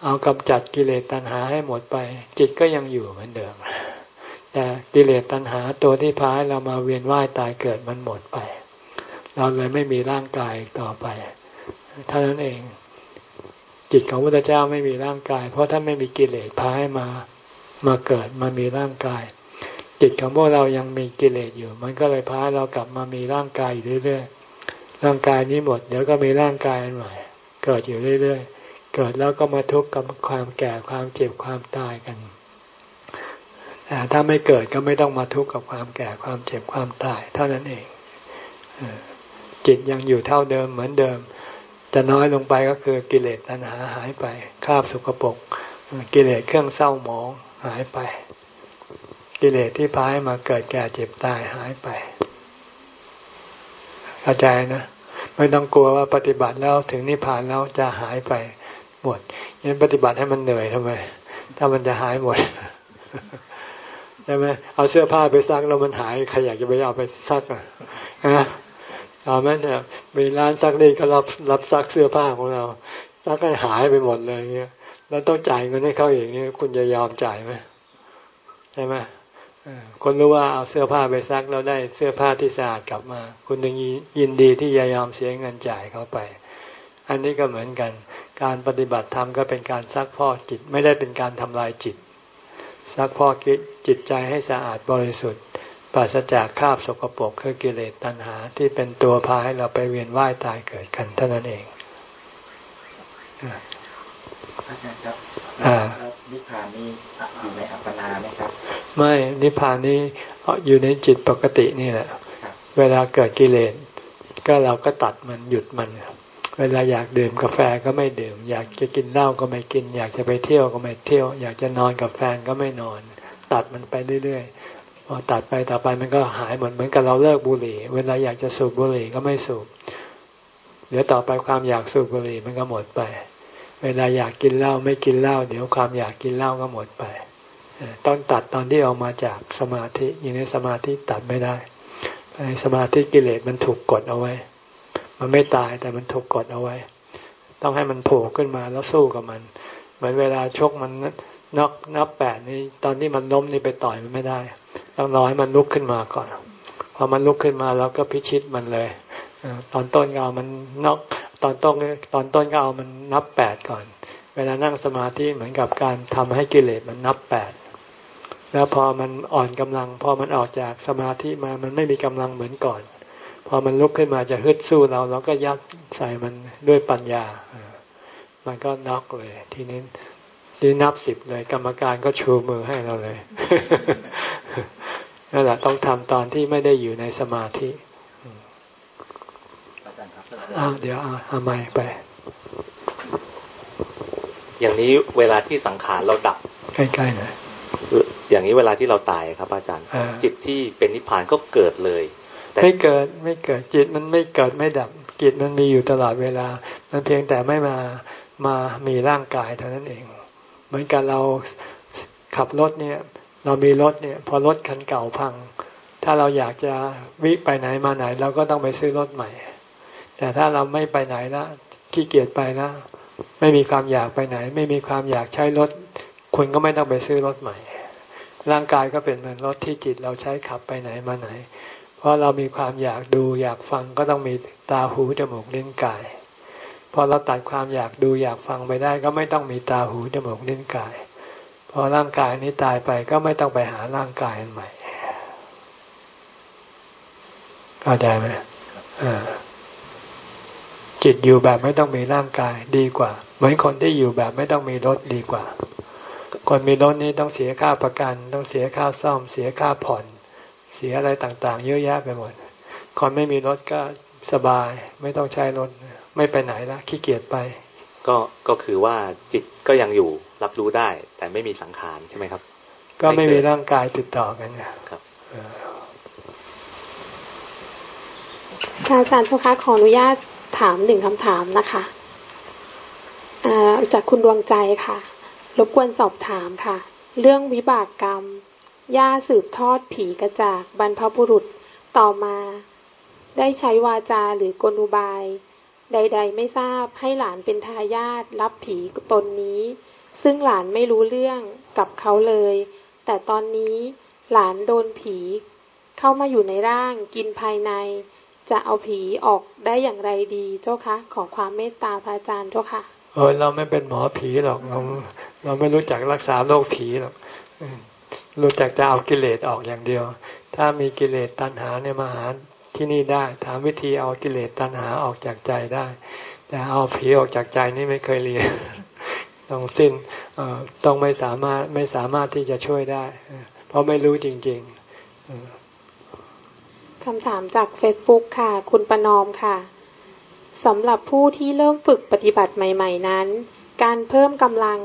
เอากำจัดกิเลสตัณหาให้หมดไป จิตก็ยังอยู่เหมือนเดิม แต่กิเลสตัณหาตัวที่พาให้เรามาเวียนว่ายตายเกิดมันหมดไป เราเลยไม่มีร่างกายต่อไปเท่านั้นเองจิตของพระพุทธเจ้าไม่มีร่างกาย เพราะถ้านไม่มีกิเลสพาให้มา มาเกิดมามีร่างกาย จิตของพวกเรายังมีกิเลสอยู่ มันก็เลยพาเรากลับมามีร่างกายอยู่เรื่อยๆร่างกายนี้หมดเดี๋ยวก็มีร่างกายใหม่เกิดอยู่เรื่อยๆ เกิดแล้วก็มาทุกข์กับความแก่ความเจ็บความตายกันแต่ถ้าไม่เกิดก็ไม่ต้องมาทุกข์กับความแก่ความเจ็บความตาย เท่านั้นเองจิตยังอยู่เท่าเดิมเหมือนเดิมจะน้อยลงไปก็คือกิเลสตัณหาหายไปคาบสุกปกกิเลสเครื่องเศร้าหมอง หายไป กิเลสที่พาให้มาเกิดแก่เจ็บตายหายไปเข้าใจนะ ไม่ต้องกลัวว่าปฏิบัติแล้วถึงนิพพานแล้วจะหายไปหมดยันปฏิบัติให้มันเหนื่อยทำไม ถ้ามันจะหายหมดใช่ไหมเอาเสื้อผ้าไปซักแล้วมันหายใครอยากจะไปเอาไปซักอะฮะเอาไหมเนี่ยมีร้านซักนี่ก็รับรับซักเสื้อผ้าของเราซักให้หายไปหมดเลยเงี้ย แล้วต้องจ่ายเงินให้เขาอย่างนี้คุณจะยอมจ่ายไหมใช่ไหมคนรู้ว่าเอาเสื้อผ้าไปซักแล้วได้เสื้อผ้าที่สะอาดกลับมา คุณยังยินดีที่จะยอมเสียเงินจ่ายเขาไป อันนี้ก็เหมือนกัน การปฏิบัติธรรมก็เป็นการซักพอกจิตไม่ได้เป็นการทำลายจิต ซักพอกจิตใจให้สะอาดบริสุทธิ์ปราศจากคราบสกปรกคือกิเลสตัณหาที่เป็นตัวพาให้เราไปเวียนว่ายตายเกิดกันเท่านั้นเอง
อาจารย์ครับนิพพานนี้อยู่ในอัปปนาไหมครับ
ไม่นิพพานนี้อยู่ในจิตปกตินี่แหละเวลาเกิดกิเลสก็เราก็ตัดมันหยุดมันเวลาอยากดื่มกาแฟก็ไม่ดื่ม อยากจะกินเหล้าก็ไม่กิน อยากจะไปเที่ยวก็ไม่เที่ยว อยากจะนอนกับแฟนก็ไม่นอน ตัดมันไปเรื่อยๆพอตัดไปต่อไปมันก็หายหมดเหมือนกับเราเลิกบุหรี่ เวลาอยากจะสูบบุหรี่ก็ไม่สูบเดี๋ยวต่อไปความอยากสูบบุหรี่มันก็หมดไป เวลาอยากกินเหล้าไม่กินเหล้าเดี๋ยวความอยากกินเหล้าก็หมดไปต้องตัดตอนที่ออกมาจากสมาธิอยู่ในสมาธิตัดไม่ได้ในสมาธิกิเลสมันถูกกดเอาไว้ มันไม่ตายแต่มันถูกกดเอาไว้ ต้องให้มันโผล่ขึ้นมาแล้วสู้กับมัน เหมือนเวลาชกมันนับนับแปดนี่ตอนที่มันล้มนี่ไปต่อยมันไม่ได้ ต้องรอให้มันลุกขึ้นมาก่อน พอมันลุกขึ้นมาแล้วก็พิชิตมันเลยตอนต้นเอามันนอก ตอนต้นตอนต้นก็เอามันนับแปดก่อน เวลานั่งสมาธิเหมือนกับการทำให้กิเลสมันนับแปดแล้วพอมันอ่อนกำลัง พอมันออกจากสมาธิมามันไม่มีกำลังเหมือนก่อน พอมันลุกขึ้นมาจะฮึดสู้เราเราก็ยัดใส่มันด้วยปัญญา มันก็น็อกเลย ทีนี้ดีนับสิบเลย กรรมการก็ชูมือให้เราเลยนั่นแหละต้องทำตอนที่ไม่ได้อยู่ในสมาธิ อ้าวเดี๋ยวเอาเอาไม่ไป
อย่างนี้เวลาที่สังขารเราดับ
ใกล้ๆหน่อย
อย่างนี้เวลาที่เราตายครับ อาจารย์ จิตที่เป็นนิพพานก็เกิดเลย
ไม่เกิดไม่เกิดจิตมันไม่เกิดไม่ดับจิตมันมีอยู่ตลอดเวลา มันเพียงแต่ไม่มามามีร่างกายเท่านั้นเอง เหมือนกับเราขับรถเนี่ย เรามีรถเนี่ย พอรถคันเก่าพัง ถ้าเราอยากจะวิไปไหนมาไหน เราก็ต้องไปซื้อรถใหม่ แต่ถ้าเราไม่ไปไหนละขี้เกียจไปแล้วไม่มีความอยากไปไหน ไม่มีความอยากใช้รถ คุณก็ไม่ต้องไปซื้อรถใหม่ ร่างกายก็เป็นเหมือนรถที่จิตเราใช้ขับไปไหนมาไหน เพราะเรามีความอยากดูอยากฟังก็ต้องมีตาหูจมูกลิ้นกายพอเราตัดความอยากดูอยากฟังไปได้ ก็ไม่ต้องมีตาหูจมูกลิ้นกาย พอร่างกายนี้ตายไปก็ไม่ต้องไปหาร่างกายใหม่เข้าใจไหมอ่า จิตอยู่แบบไม่ต้องมีร่างกายดีกว่า เหมือนคนที่อยู่แบบไม่ต้องมีรถดีกว่า คนมีรถนี้ต้องเสียค่าประกัน ต้องเสียค่าซ่อม เสียค่าผ่อน เสียอะไรต่างๆ เยอะแยะไปหมด คนไม่มีรถก็สบาย ไม่ต้องใช้รถไม่ไปไหนละขี้เกียจไป
ก็ก็คือว่าจิตก็ยังอยู่รับรู้ได้ แต่ไม่มีสังขารใช่ไหมครับ
ก็ไม่มีร่างกายติดต่อกันครับ
อาจารย์สุคะขออนุญาต ถามหนึ่งคำถามนะคะจากคุณดวงใจค่ะ รบกวนสอบถามค่ะ เรื่องวิบากกรรม ย่าสืบทอดผีกระจากบรรพบุรุษต่อมา ได้ใช้วาจาหรือกลอุบาย ใด ๆ ไม่ทราบให้หลานเป็นทายาทรับผีตนนี้ ซึ่งหลานไม่รู้เรื่องกับเขาเลย แต่ตอนนี้หลานโดนผี เข้ามาอยู่ในร่างกินภายใน จะเอาผีออกได้อย่างไรดีเจ้าคะขอความเมตตาพระอาจารย์เจ้าค่ะ
เออเราไม่เป็นหมอผีหรอกเราเราไม่รู้จักรักษาโรคผีหรอกรู้จักจะเอากิเลสออกอย่างเดียว ถ้ามีกิเลสตัณหาเนี่ยมาหาที่นี่ได้ ถามวิธีเอากิเลสตัณหาออกจากใจได้ แต่เอาผีออกจากใจนี่ไม่เคยเรียนต้องสิ้นต้องไม่สามารถไม่สามารถที่จะช่วยได้ เพราะไม่รู้จริง ๆ
คำถามจาก Facebook ค่ะ คุณประนอมค่ะสำหรับผู้ที่เริ่มฝึกปฏิบัติใหม่ ๆ นั้น การเพิ่มกำลัง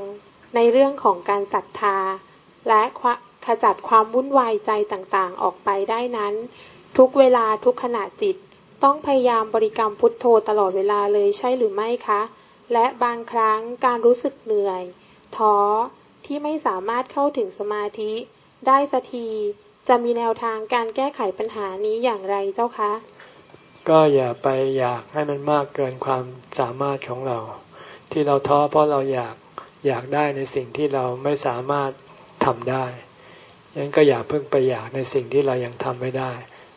ในเรื่องของการศรัทธา และขจัดความวุ่นวายใจต่างๆ ออกไปได้นั้น ทุกเวลาทุกขณะจิต ต้องพยายามบริกรรมพุทโธตลอดเวลาเลยใช่หรือไม่คะ และบางครั้งการรู้สึกเหนื่อย ท้อที่ไม่สามารถเข้าถึงสมาธิ ได้สักที จะมีแนวทางการแก้ไขปัญหานี้อย่างไรเจ้าคะ
ก็อย่าไปอยากให้มันมากเกินความสามารถของเรา ที่เราท้อเพราะเราอยากอยากได้ในสิ่งที่เราไม่สามารถทำได้ยังก็อย่าเพิ่งไปอยากในสิ่งที่เรายังทำไม่ได้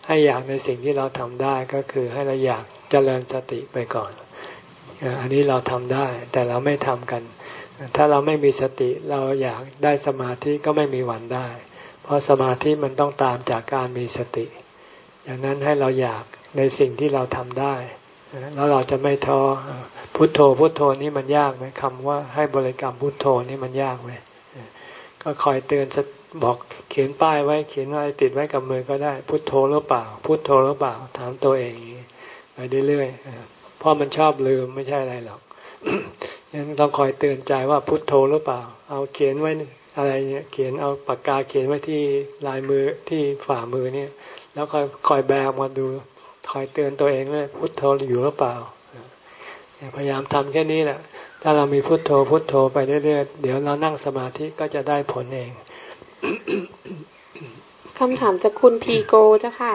ให้อยากในสิ่งที่เราทำได้ก็คือให้เราอยากเจริญสติไปก่อน อันนี้เราทำได้แต่เราไม่ทำกัน ถ้าเราไม่มีสติเราอยากได้สมาธิก็ไม่มีวันได้ เพราะสมาธิมันต้องตามจากการมีสติ อย่างนั้นให้เราอยากในสิ่งที่เราทำได้ แล้วเราจะไม่ท้อพุทโธพุทโธนี่มันยากไหมคำว่าให้บริกรรมพุทโธนี่มันยากไหมก็คอยเตือนบอกเขียนป้ายไว้เขียนอะไรติดไว้กับมือก็ได้ พุทโธหรือเปล่า พุทโธหรือเปล่า ถามตัวเองไปเรื่อยๆเพราะมันชอบลืมไม่ใช่อะไรหรอกยังต้องคอยเตือนใจว่าพุทโธหรือเปล่า เอาเขียนไว้ อะไรเนี่ยเขียนเอาปากกาเขียนไว้ที่ลายมือที่ฝ่ามือเนี่ย แล้วคอยคอยแบกมาดูคอยเตือนตัวเองเลยพุทโธอยู่หรือเปล่าพยายามทำแค่นี้แหละ ถ้าเรามีพุทโธพุทโธไปเรื่อยๆเดี๋ยวเรานั่งสมาธิก็จะได้ผลเอง
คำถามจากคุณพีโกเจ้าค่ะ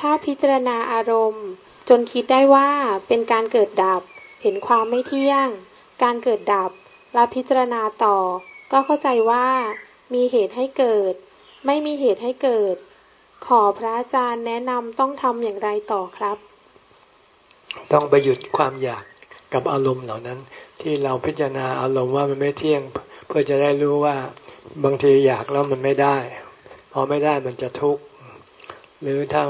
ถ้าพิจารณาอารมณ์ จนคิดได้ว่าเป็นการเกิดดับ เห็นความไม่เที่ยง การเกิดดับ แล้วพิจารณาต่อ ก็เข้าใจว่ามีเหตุให้เกิด ไม่มีเหตุให้เกิด ขอพระอาจารย์แนะนำต้องทำอย่างไรต่อครับ
ต้องไปหยุดความอยากกับอารมณ์เหล่านั้น ที่เราพิจารณาอารมณ์ว่ามันไม่เที่ยง เพื่อจะได้รู้ว่าบางทีอยากแล้วมันไม่ได้พอไม่ได้มันจะทุกข์หรือถ้า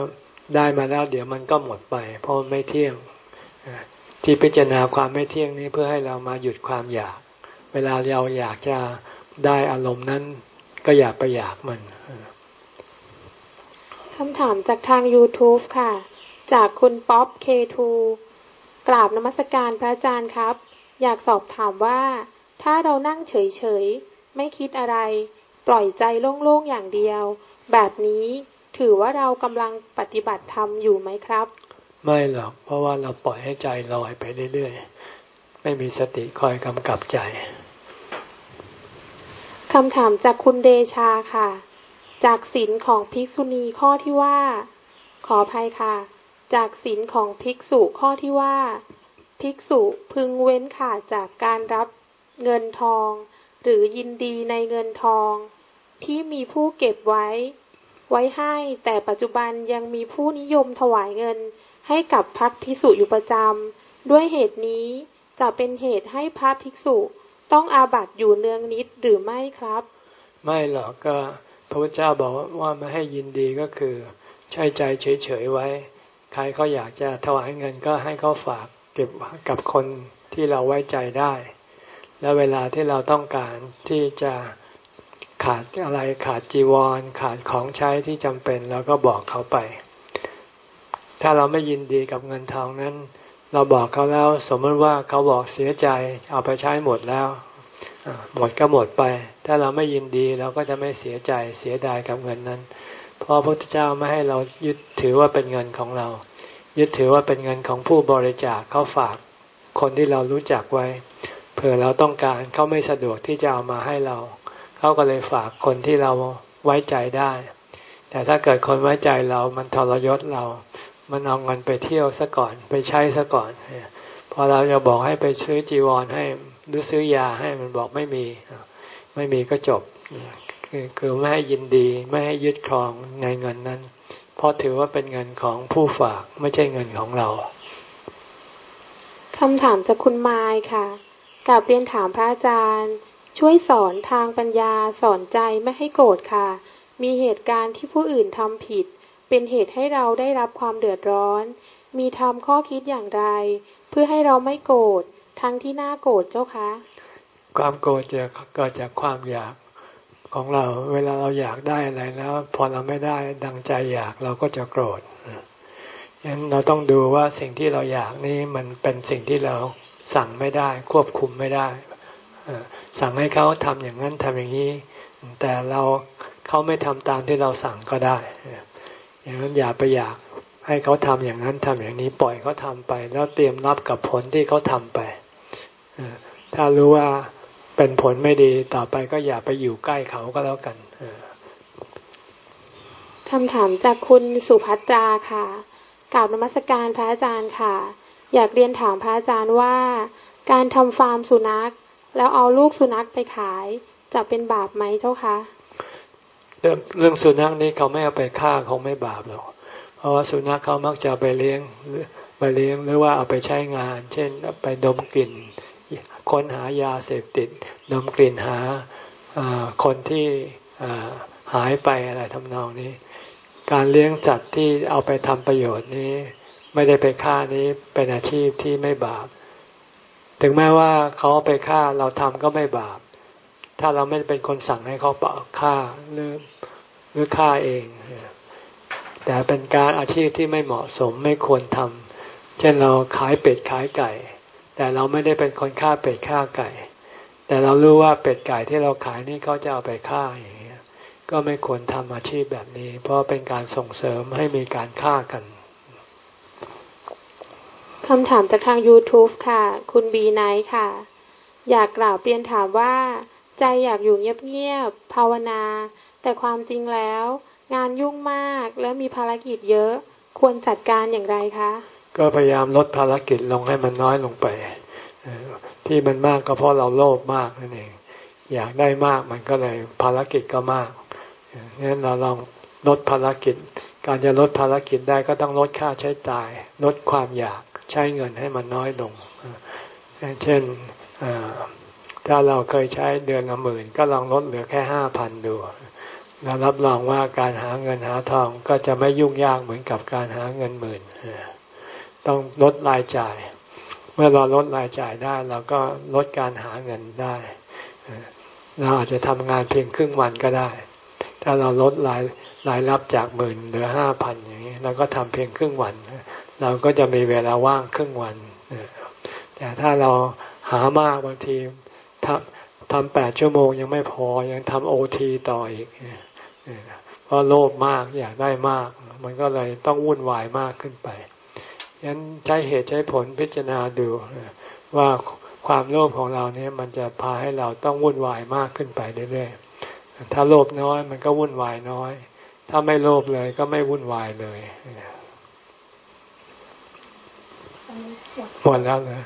ได้มาแล้วเดี๋ยวมันก็หมดไป เพราะมไม่เที่ยงที่พิจารณาความไม่เที่ยงนี้เพื่อให้เรามาหยุดความอยาก เวลาเราอยากจะ ได้อารมณ์นั้นก็อยากไปอยากมัน
คำถามจากทาง YouTube ค่ะ จากคุณป๊อปเคทูกราบนมัสการพระอาจารย์ครับ อยากสอบถามว่า ถ้าเรานั่งเฉยไม่คิดอะไร ปล่อยใจโล่งๆ อย่างเดียว แบบนี้ถือว่าเรากำลังปฏิบัติธรรมอยู่ไหมครับ
ไม่หรอก เพราะว่าเราปล่อยให้ใจลอยไปเรื่อยๆ ไม่มีสติคอยกำกับใจ
คำถามจากคุณเดชาค่ะ จากศีลของภิกษุณีข้อที่ว่า ขออภัยค่ะ จากศีลของภิกษุข้อที่ว่า ภิกษุพึงเว้นขาดจากการรับเงินทอง หรือยินดีในเงินทอง ที่มีผู้เก็บไว้ ไว้ให้แต่ปัจจุบันยังมีผู้นิยมถวายเงิน ให้กับพระภิกษุอยู่ประจำด้วยเหตุนี้จะเป็นเหตุให้พระภิกษุ ต้องอาบัตอยู่เนืองนิดหรือไม่ครับ
ไม่หรอกก็พระพุทธเจ้าบอกว่าไม่ให้ยินดีก็คือใช้ใจเฉยๆไว้ ใครเขาอยากจะถวายเงินก็ให้เขาฝากเก็บกับคนที่เราไว้ใจได้ แล้วเวลาที่เราต้องการที่จะขาดอะไรขาดจีวร ขาดของใช้ที่จำเป็นเราก็บอกเขาไป ถ้าเราไม่ยินดีกับเงินทองนั้น เราบอกเขาแล้ว สมมติว่าเขาบอกเสียใจ เอาไปใช้หมดแล้วหมดก็หมดไป ถ้าเราไม่ยินดีเราก็จะไม่เสียใจเสียดายกับเงินนั้น เพราะพระพุทธเจ้าไม่ให้เรายึดถือว่าเป็นเงินของเรา ยึดถือว่าเป็นเงินของผู้บริจาคเขาฝากคนที่เรารู้จักไว้ เผื่อเราต้องการเขาไม่สะดวกที่จะเอามาให้เราเขาก็เลยฝากคนที่เราไว้ใจได้ แต่ถ้าเกิดคนไว้ใจเรามันทรยศเรา มันเอาเงินไปเที่ยวซะก่อนไปใช้ซะก่อนพอเราจะบอกให้ไปซื้อจีวรให้หรือซื้อยาให้มันบอกไม่มี ไม่มีก็จบ คือไม่ให้ยินดีไม่ให้ยึดครองในเงินนั้น เพราะถือว่าเป็นเงินของผู้ฝากไม่ใช่เงินของเรา
คำถามจากคุณไมค์ค่ะกลับเรียนถามพระอาจารย์ ช่วยสอนทางปัญญาสอนใจไม่ให้โกรธค่ะ มีเหตุการณ์ที่ผู้อื่นทำผิด เป็นเหตุให้เราได้รับความเดือดร้อน มีทำข้อคิดอย่างไร เพื่อให้เราไม่โกรธทั้งที่น่าโกรธเจ้าคะ
ความโกรธจะเกิดจากความอยากของเรา เวลาเราอยากได้อะไรแล้ว พอเราไม่ได้ดังใจอยากเราก็จะโกรธฉะนั้นเราต้องดูว่าสิ่งที่เราอยากนี่มันเป็นสิ่งที่เราสั่งไม่ได้ ควบคุมไม่ได้สั่งให้เขาทำอย่างนั้นทำอย่างนี้ แต่เราเขาไม่ทำตามที่เราสั่งก็ได้ อย่างนั้นอย่าไปอยากให้เขาทำอย่างนั้นทำอย่างนี้ปล่อยเขาทำไป แล้วเตรียมรับกับผลที่เขาทำไปถ้ารู้ว่าเป็นผลไม่ดีต่อไปก็อย่าไปอยู่ใกล้เขาก็แล้วกัน
คำถามจากคุณสุภัตราค่ะกล่าวนมัสการพระอาจารย์ค่ะ อยากเรียนถามพระอาจารย์ว่า การทำฟาร์มสุนัข แล้วเอาลูกสุนัขไปขายจะเป็นบาปไหมเจ้าคะ
เรื่องสุนัขนี้เขาไม่เอาไปฆ่าเขาไม่บาปหรอกเพราะว่าสุนัขเขามักจะไปเลี้ยงไปเลี้ยงหรือว่าเอาไปใช้งาน เช่นไปดมกลิ่นค้นหายาเสพติด ดมกลิ่นหาคนที่หายไปอะไรทำนองนี้ การเลี้ยงจัดที่เอาไปทำประโยชน์นี้ ไม่ได้ไปฆ่านี้เป็นอาชีพที่ไม่บาป ถึงแม้ว่าเขาไปฆ่าเราทำก็ไม่บาป ถ้าเราไม่เป็นคนสั่งให้เขาปฆ่าหรือ หรือฆ่าเอง แต่เป็นการอาชีพที่ไม่เหมาะสมไม่ควรทำเช่นเราขายเป็ดขายไก่ แต่เราไม่ได้เป็นคนฆ่าเป็ดฆ่าไก่ แต่เรารู้ว่าเป็ดไก่ที่เราขายนี่เขาจะเอาไปฆ่าอย่างเงี้ยก็ไม่ควรทำอาชีพแบบนี้ เพราะเป็นการส่งเสริมให้มีการฆ่ากัน
คำถามจากทาง YouTube ค่ะ คุณบีไนท์ค่ะ อยากกล่าวเปลี่ยนถามว่า ใจอยากอยู่เงียบๆภาวนา แต่ความจริงแล้ว งานยุ่งมากและมีภารกิจเยอะควรจัดการอย่างไรคะ
ก็พยายามลดภารกิจลงให้มันน้อยลงไป ที่มันมากก็เพราะเราโลภมากนั่นเอง อยากได้มากมันก็เลยภารกิจก็มากงั้นเราลองลดภารกิจ การจะลดภารกิจได้ก็ต้องลดค่าใช้จ่าย ลดความอยากใช้เงินให้มันน้อยลง เช่นถ้าเราเคยใช้เดือนละหมื่น ก็ลองลดเหลือแค่ห้าพันดู แล้วรับรองว่าการหาเงินหาทองก็จะไม่ยุ่งยากเหมือนกับการหาเงินหมื่นต้องลดรายจ่าย เมื่อเราลดรายจ่ายได้เราก็ลดการหาเงินได้เราอาจจะทำงานเพียงครึ่งวันก็ได้ ถ้าเราลดรายรายรับจากหมื่นเหลือห้าพันอย่างนี้เราก็ทำเพียงครึ่งวัน เราก็จะมีเวลาว่างครึ่งวันแต่ถ้าเราหามากบางที ทำแปดชั่วโมงยังไม่พอยังทำโอทีต่ออีกเพราะโลภมากอยากได้มาก มันก็เลยต้องวุ่นวายมากขึ้นไปงั้นใช้เหตุใช้ผลพิจารณาดูว่าความโลภของเราเนี่ยมันจะพาให้เราต้องวุ่นวายมากขึ้นไปเรื่อยๆ ถ้าโลภน้อยมันก็วุ่นวายน้อย ถ้าไม่โลภเลยก็ไม่วุ่นวายเลยหมดแล้วเลย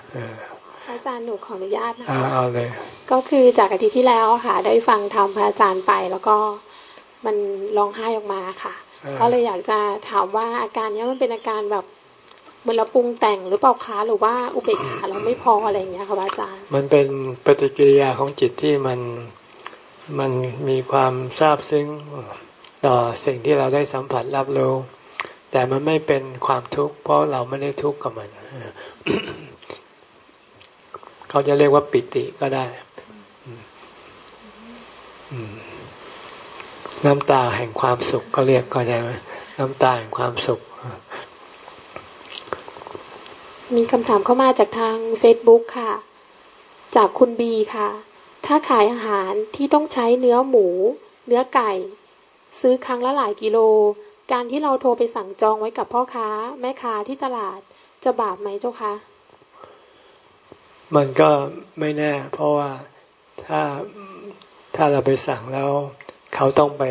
อาจารย์หนูขออนุญาตนะคะ
เอาเลย
ก็คือจากอาทิตย์ที่แล้วค่ะ ได้ฟังธรรมพระอาจารย์ไป แล้วก็มันร้องไห้ออกมาค่ะ ก็เลยอยากจะถามว่าอาการนี้มันเป็นอาการแบบเหมือนเราปรุงแต่งหรือเปล่าคะหรือว่าอุเบกขาเราไม่พออะไรอย่างเงี้ยค่ะอาจารย์
มันเป็นปฏิกิริยาของจิตที่มันมันมีความซาบซึ้งต่อสิ่งที่เราได้สัมผัสรับรู้แต่มันไม่เป็นความทุกข์เพราะเราไม่ได้ทุกข์กับมัน เขาจะเรียกว่าปิติก็ได้น้ำตาแห่งความสุขก็เรียกก็ได้ไหมน้ำตาแห่งความสุข
มีคำถามเข้ามาจากทาง Facebook ค่ะ จากคุณบีค่ะ ถ้าขายอาหารที่ต้องใช้เนื้อหมู เนื้อไก่ ซื้อครั้งละหลายกิโล การที่เราโทรไปสั่งจองไว้กับพ่อค้า แม่ค้าที่ตลาดจะบาปไหมเจ้าคะ
มันก็ไม่แน่ เพราะว่าถ้าถ้าเราไปสั่งแล้ว เขาต้องไป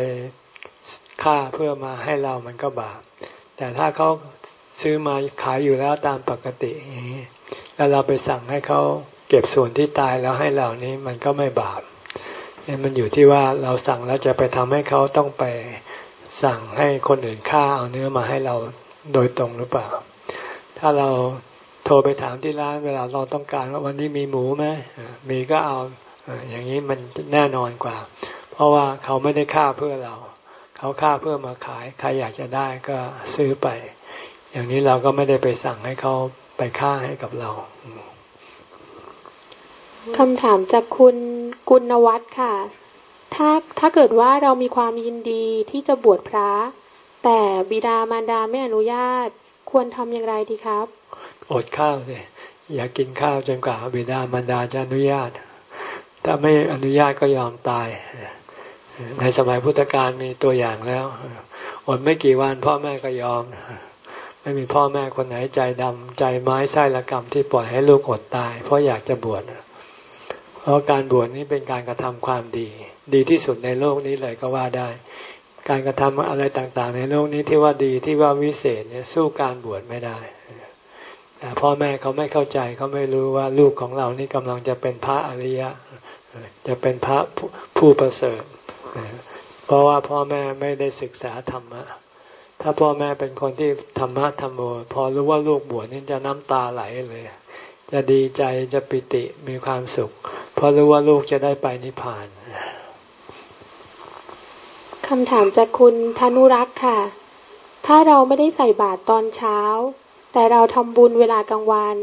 ค่าเพื่อมาให้เรามันก็บาป แต่ถ้าเขาซื้อมาขายอยู่แล้วตามปกติอย่างนี้แล้วเราไปสั่งให้เขาเก็บส่วนที่ตายแล้วให้เรานี้มันก็ไม่บาปเนี่ยมันอยู่ที่ว่าเราสั่งแล้วจะไปทำให้เขาต้องไปสั่งให้คนอื่นฆ่าเอาเนื้อมาให้เราโดยตรงหรือเปล่า ถ้าเรา โทรไปถามที่ร้านเวลาเราต้องการว่าวันนี้มีหมูไหมมีก็เอาอย่างนี้มันแน่นอนกว่า เพราะว่าเขาไม่ได้ฆ่าเพื่อเรา เขาฆ่าเพื่อมาขาย ใครอยากจะได้ก็ซื้อไป อย่างนี้เราก็ไม่ได้ไปสั่งให้เขาไปฆ่าให้กับเรา
คำถามจากคุณกุณวัฒน์ค่ะ ถ้าถ้าเกิดว่าเรามีความยินดีที่จะบวชพระ แต่บิดามารดาไม่อนุญาต ควรทำอย่างไรดีครับ
อดข้าวเลยอย่ากินข้าวจนกว่าบิดามารดาจะอนุญาต ถ้าไม่อนุญาตก็ยอมตาย ในสมัยพุทธกาลมีตัวอย่างแล้ว อดไม่กี่วันพ่อแม่ก็ยอม ไม่มีพ่อแม่คนไหนใจดำใจไม้ไส้ละกรรมที่ปล่อยให้ลูกอดตาย เพราะอยากจะบวช เพราะการบวชนี้เป็นการกระทำความดี ดีที่สุดในโลกนี้เลยก็ว่าได้ การกระทำอะไรต่างๆ ในโลกนี้ที่ว่าดีที่ว่าวิเศษเนี่ยสู้การบวชไม่ได้ แต่พ่อแม่เขาไม่เข้าใจเขาไม่รู้ว่าลูกของเรานี่กำลังจะเป็นพระอริยะ จะเป็นพระผู้ประเสริฐเพราะว่าพ่อแม่ไม่ได้ศึกษาธรรมะ ถ้าพ่อแม่เป็นคนที่ธรรมะธรรมโมพอรู้ว่าลูกบวชนี่จะน้ำตาไหลเลย จะดีใจจะปิติมีความสุข เพราะรู้ว่าลูกจะได้ไปนิพพาน
คำถามจากคุณธนุรักษ์ค่ะ ถ้าเราไม่ได้ใส่บาตรตอนเช้า แต่เราทำบุญเวลากลางวัน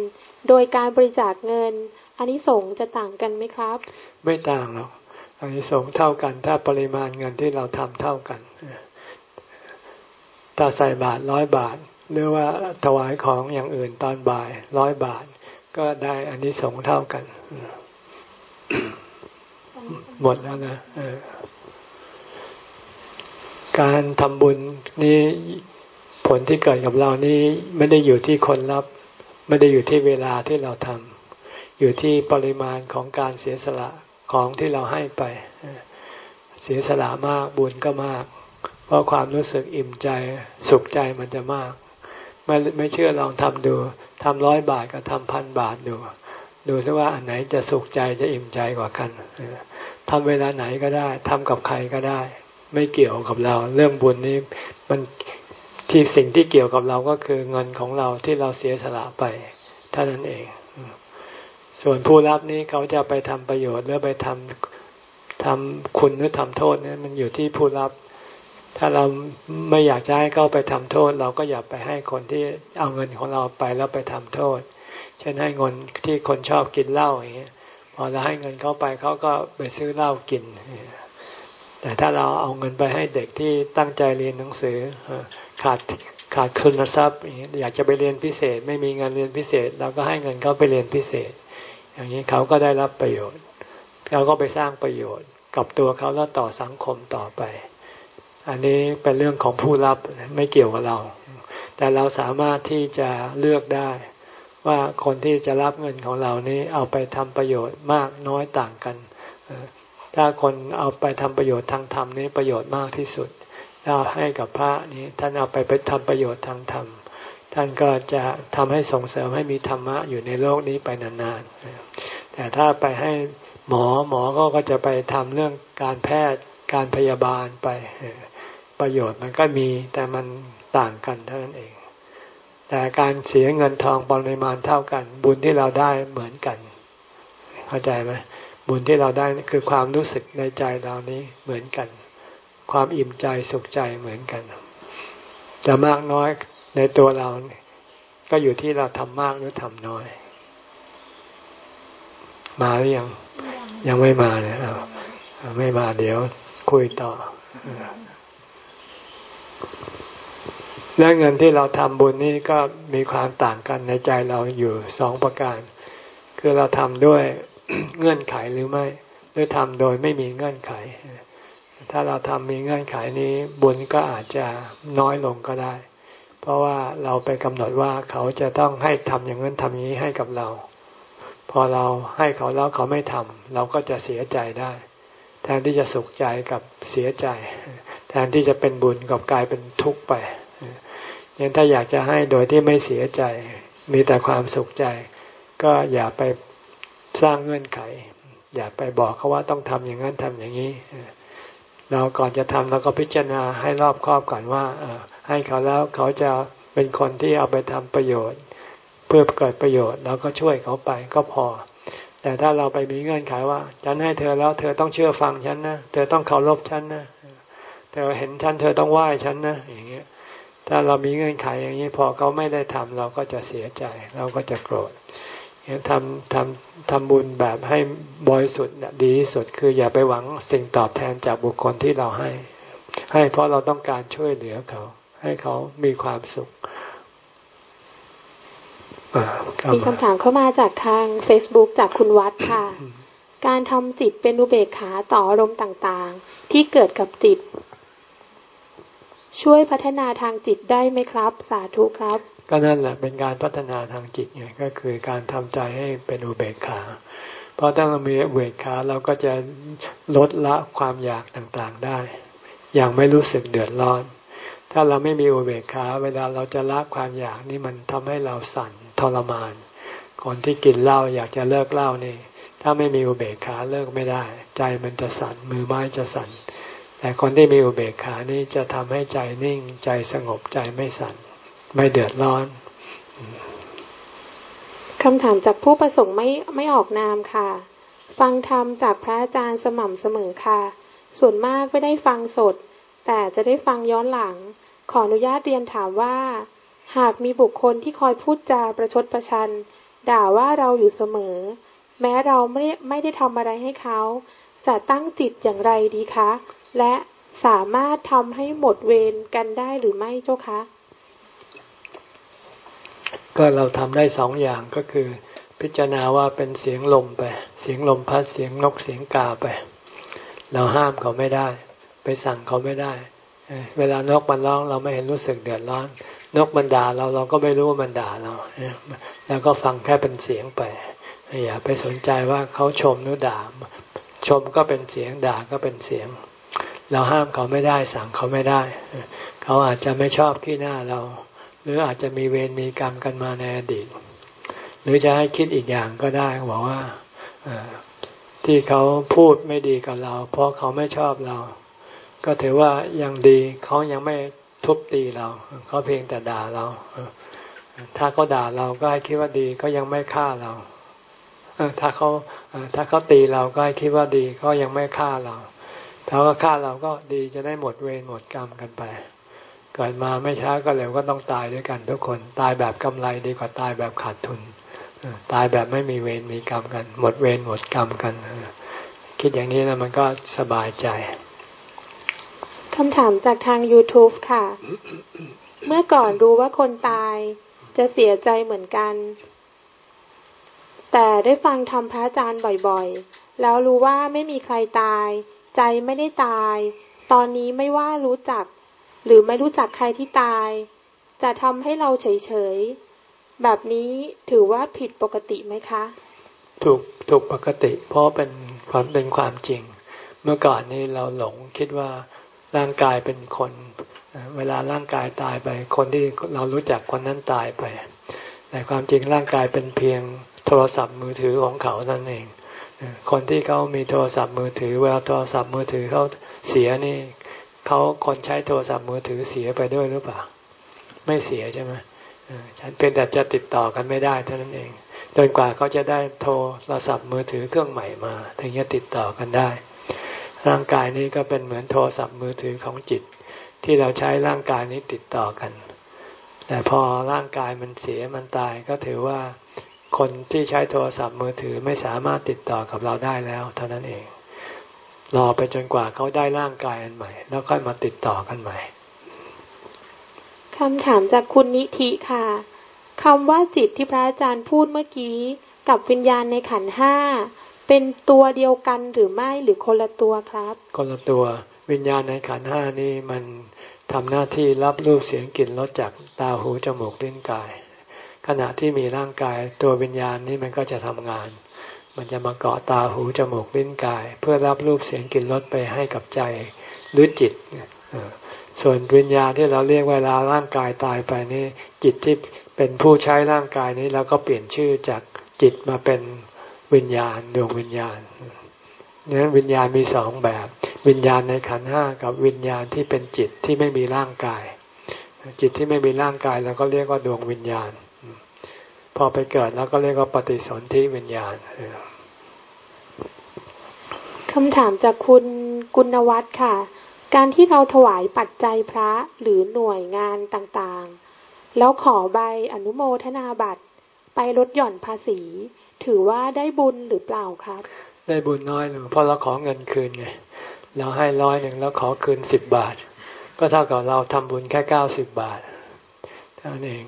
โดยการบริจาคเงินอันนี้สงจะต่างกันไหมครับ
ไม่ต่างหรอกอันนี้สงเท่ากัน ถ้าปริมาณเงินที่เราทำเท่ากันถ้าใส่บาทร้อยบาท หรือว่าถวายของอย่างอื่นตอนบ่ายร้อยบาท ก็ได้อันนี้สงเท่ากัน หมดแล้วนะการทำบุญนี้ ผลที่เกิดกับเรานี้ไม่ได้อยู่ที่คนรับ ไม่ได้อยู่ที่เวลาที่เราทำอยู่ที่ปริมาณของการเสียสละของที่เราให้ไป เสียสละมากบุญก็มาก เพราะความรู้สึกอิ่มใจสุขใจมันจะมาก ไม่ไม่เชื่อลองทำดูทำร้อยบาทกับทำพันบาทดู ดูซิว่าอันไหนจะสุขใจจะอิ่มใจกว่ากันทำเวลาไหนก็ได้ทำกับใครก็ได้ ไม่เกี่ยวกับเรา เรื่องบุญนี้มัน ที่สิ่งที่เกี่ยวกับเราก็คือเงินของเราที่เราเสียสละไปเท่านั้นเอง ส่วนผู้รับนี้เขาจะไปทำประโยชน์หรือไปทำทำคุณหรือทำโทษนี่มันอยู่ที่ผู้รับ ถ้าเราไม่อยากจะให้เขาไปทำโทษ เราก็อย่าไปให้คนที่เอาเงินของเราไปแล้วไปทำโทษ เช่นให้เงินที่คนชอบกินเหล้าอย่างเงี้ยพอเราให้เงินเขาไปเขาก็ไปซื้อเหล้ากิน แต่ถ้าเราเอาเงินไปให้เด็กที่ตั้งใจเรียนหนังสือขาดขาดคุณทรัพย์อยากจะไปเรียนพิเศษ ไม่มีเงินเรียนพิเศษเราก็ให้เงินเขาไปเรียนพิเศษ อย่างนี้เขาก็ได้รับประโยชน์เขาก็ไปสร้างประโยชน์กับตัวเขาแล้วต่อสังคมต่อไป อันนี้เป็นเรื่องของผู้รับไม่เกี่ยวกับเรา แต่เราสามารถที่จะเลือกได้ ว่าคนที่จะรับเงินของเรานี้เอาไปทำประโยชน์มากน้อยต่างกัน ถ้าคนเอาไปทำประโยชน์ทางธรรมนี้ประโยชน์มากที่สุดถ้าให้กับพระนี้ท่านเอาไปไปทำประโยชน์ทางธรรม ท่านก็จะทำให้ส่งเสริมให้มีธรรมะอยู่ในโลกนี้ไปนานๆ แต่ถ้าไปให้หมอหมอก็ก็จะไปทำเรื่องการแพทย์การพยาบาลไปประโยชน์มันก็มีแต่มันต่างกันเท่านั้นเอง แต่การเสียเงินทองปริมาณเท่ากัน บุญที่เราได้เหมือนกัน เข้าใจไหม บุญที่เราได้คือความรู้สึกในใจเรานี้เหมือนกัน ความอิ่มใจสุขใจเหมือนกันจะมากน้อยในตัวเรา ก็อยู่ที่เราทำมากหรือทำน้อย มาหรือยัง ยังไม่มาเนี่ยไม่มาเดี๋ยวคุยต่อ และเงินที่เราทำบุญนี่ก็มีความต่างกันในใจเราอยู่สองประการ คือเราทำด้วย เงื่อนไขหรือไม่หรือทำโดยไม่มีเงื่อนไข ถ้าเราทำมีเงื่อนไขนี้บุญก็อาจจะน้อยลงก็ได้ เพราะว่าเราไปกำหนดว่าเขาจะต้องให้ทำอย่างนั้นทำนี้ให้กับเรา พอเราให้เขาแล้วเขาไม่ทำเราก็จะเสียใจได้ แทนที่จะสุขใจกับเสียใจ แทนที่จะเป็นบุญกับกลายเป็นทุกข์ไปยังถ้าอยากจะให้โดยที่ไม่เสียใจ มีแต่ความสุขใจ ก็อย่าไป สร้างเงื่อนไข อย่าไปบอกเขาว่าต้องทำอย่างนั้นทำอย่างนี้ เราก่อนจะทำเราก็พิจารณาให้รอบครอบก่อนว่าให้เขาแล้วเขาจะเป็นคนที่เอาไปทำประโยชน์ เพื่อเกิดประโยชน์เราก็ช่วยเขาไปก็พอ แต่ถ้าเราไปมีเงื่อนไขว่า ฉันให้เธอแล้วเธอต้องเชื่อฟังฉันนะเธอต้องเคารพฉันนะเธอเห็นฉันเธอต้องไหว้ฉันนะอย่างเงี้ยถ้าเรามีเงื่อนไขอย่างนี้พอเขาไม่ได้ทำเราก็จะเสียใจ เราก็จะโกรธ ทำทำทำบุญแบบให้บริสุทธิ์ดีที่สุดคืออย่าไปหวังสิ่งตอบแทนจากบุคคลที่เราให้ ให้เพราะเราต้องการช่วยเหลือเขา ให้เขามีความสุข
มีคำถามเข้ามาจากทาง Facebook จากคุณวัดค่ะ การทำจิตเป็นอุเบกขาต่ออารมณ์ต่างๆ ที่เกิดกับจิต ช่วยพัฒนาทางจิตได้ไหมครับ สาธุครับ
ก็นั่นแหละเป็นการพัฒนาทางจิตไงก็คือการทำใจให้เป็นอุเบกขา เพราะถ้าเรามีอุเบกขาเราก็จะลดละความอยากต่างๆได้ อย่างไม่รู้สึกเดือดร้อน ถ้าเราไม่มีอุเบกขาเวลาเราจะละความอยากนี่มันทำให้เราสั่นทรมาน คนที่กินเหล้าอยากจะเลิกเหล้านี่ ถ้าไม่มีอุเบกขาเลิกไม่ได้ ใจมันจะสั่นมือไม้จะสั่นแต่คนที่มีอุเบกขานี่จะทำให้ใจนิ่งใจสงบใจไม่สั่น ไม่เดือดร้อน
คำถามจากผู้ประสงค์ไม่ไม่ออกนามค่ะ ฟังธรรมจากพระอาจารย์สม่ำเสมอค่ะ ส่วนมากไม่ได้ฟังสด แต่จะได้ฟังย้อนหลัง ขออนุญาตเรียนถามว่า หากมีบุคคลที่คอยพูดจาประชดประชัน ด่าว่าเราอยู่เสมอ แม้เราไม่ได้ไม่ได้ทำอะไรให้เขา จะตั้งจิตอย่างไรดีคะ และสามารถทำให้หมดเวรกันได้หรือไม่เจ้าคะ
ก็เราทำได้สองอย่างก็คือ พิจารณาว่าเป็นเสียงลมไป เสียงลมพัดเสียงนกเสียงกาไป เราห้ามเขาไม่ได้ ไปสั่งเขาไม่ได้ เวลานกมันร้องเราไม่เห็นรู้สึกเดือดร้อน นกมันด่าเราเราก็ไม่รู้ว่ามันด่าเราแล้วก็ฟังแค่เป็นเสียงไปอย่าไปสนใจว่าเขาชมหรือด่าชมก็เป็นเสียงด่าก็เป็นเสียง เราห้ามเขาไม่ได้สั่งเขาไม่ได้ เขาอาจจะไม่ชอบที่หน้าเรา หรืออาจจะมีเวรมีกรรมกันมาในอดีต หรือจะให้คิดอีกอย่างก็ได้บอกว่าที่เขาพูดไม่ดีกับเรา เพราะเขาไม่ชอบเรา ก็ถือว่ายังดีเขายังไม่ทุบตีเรา เขาเพียงแต่ด่าเราถ้าเขาด่าเราก็ให้คิดว่าดีเขายังไม่ฆ่าเราถ้าเขาถ้าเขาตีเราก็ให้คิดว่าดีเขายังไม่ฆ่าเราถ้าเขาฆ่าเราก็ดีจะได้หมดเวรหมดกรรมกันไป เกิดมาไม่ช้าก็เร็วก็ต้องตายด้วยกันทุกคน ตายแบบกำไรดีกว่าตายแบบขาดทุน ตายแบบไม่มีเวรมีกรรมกัน หมดเวรหมดกรรมกัน คิดอย่างนี้แล้วมันก็สบายใจ
คำถามจากทาง YouTube ค่ะ เมื่อก่อนรู้ว่าคนตายจะเสียใจเหมือนกัน แต่ได้ฟังธรรมพระอาจารย์บ่อยๆ แล้วรู้ว่าไม่มีใครตาย ใจไม่ได้ตาย ตอนนี้ไม่ว่ารู้จัก หรือไม่รู้จักใครที่ตาย จะทำให้เราเฉยๆ แบบนี้ถือว่าผิดปกติไหมคะ
ถูกถูกปกติ เพราะเป็นความเป็นความจริง เมื่อก่อนนี้เราหลงคิดว่าร่างกายเป็นคน เวลาร่างกายตายไป คนที่เรารู้จักคนนั้นตายไป แต่ความจริงร่างกายเป็นเพียงโทรศัพท์มือถือของเขานั่นเองเอ่อคนที่เขามีโทรศัพท์มือถือ เวลาโทรศัพท์มือถือเขาเสียนี่ เขาคนใช้โทรศัพท์มือถือเสียไปด้วยหรือเปล่า ไม่เสียใช่ไหมฉันเป็นแต่จะติดต่อกันไม่ได้เท่านั้นเองจนกว่าเขาจะได้โทรศัพท์มือถือเครื่องใหม่มา ถึงจะติดต่อกันได้ ร่างกายนี้ก็เป็นเหมือนโทรศัพท์มือถือของจิต ที่เราใช้ร่างกายนี้ติดต่อกัน แต่พอร่างกายมันเสียมันตายก็ถือว่าคนที่ใช้โทรศัพท์มือถือไม่สามารถติดต่อกับเราได้แล้ว เท่านั้นเอง รอไปจนกว่าเขาได้ร่างกายอันใหม่ แล้วค่อยมาติดต่อกันใหม่
คำถามจากคุณนิธิค่ะคำว่าจิตที่พระอาจารย์พูดเมื่อกี้กับวิญญาณในขันธ์ห้าเป็นตัวเดียวกันหรือไม่หรือคนละตัวครับ
คนละตัววิญญาณในขันธ์ห้านี่มันทำหน้าที่รับรูปเสียงกลิ่นรสจากตาหูจมูกลิ้นกาย ขณะที่มีร่างกายตัววิญญาณนี่มันก็จะทำงาน มันจะมาเกาะตาหูจมูกลิ้นกาย เพื่อรับรูปเสียงกลิ่นรสไปให้กับใจหรือจิตส่วนวิญญาณที่เราเรียกเวลาร่างกายตายไปนี่จิตที่เป็นผู้ใช้ร่างกายนี้เราก็เปลี่ยนชื่อจากจิตมาเป็นวิญญาณดวงวิญญาณนั้นวิญญาณมีสองแบบ วิญญาณในขันห้ากับวิญญาณที่เป็นจิตที่ไม่มีร่างกาย จิตที่ไม่มีร่างกายเราก็เรียกว่าดวงวิญญาณ พอไปเกิดแล้วก็เรียกว่าปฏิสนธิวิญญาณ
คำถามจากคุณกุณวัฒน์ค่ะ การที่เราถวายปัจจัยพระหรือหน่วยงานต่างๆ แล้วขอใบอนุโมทนาบัตรไปลดหย่อนภาษี ถือว่าได้บุญหรือเปล่าครับ
ได้บุญน้อยหนึ่งเพราะเราขอเงินคืนไงเราให้ร้อยหนึ่งแล้วขอคืนสิบบาท ก็เท่ากับเราทำบุญแค่เก้าสิบบาทเท่านั้นเอง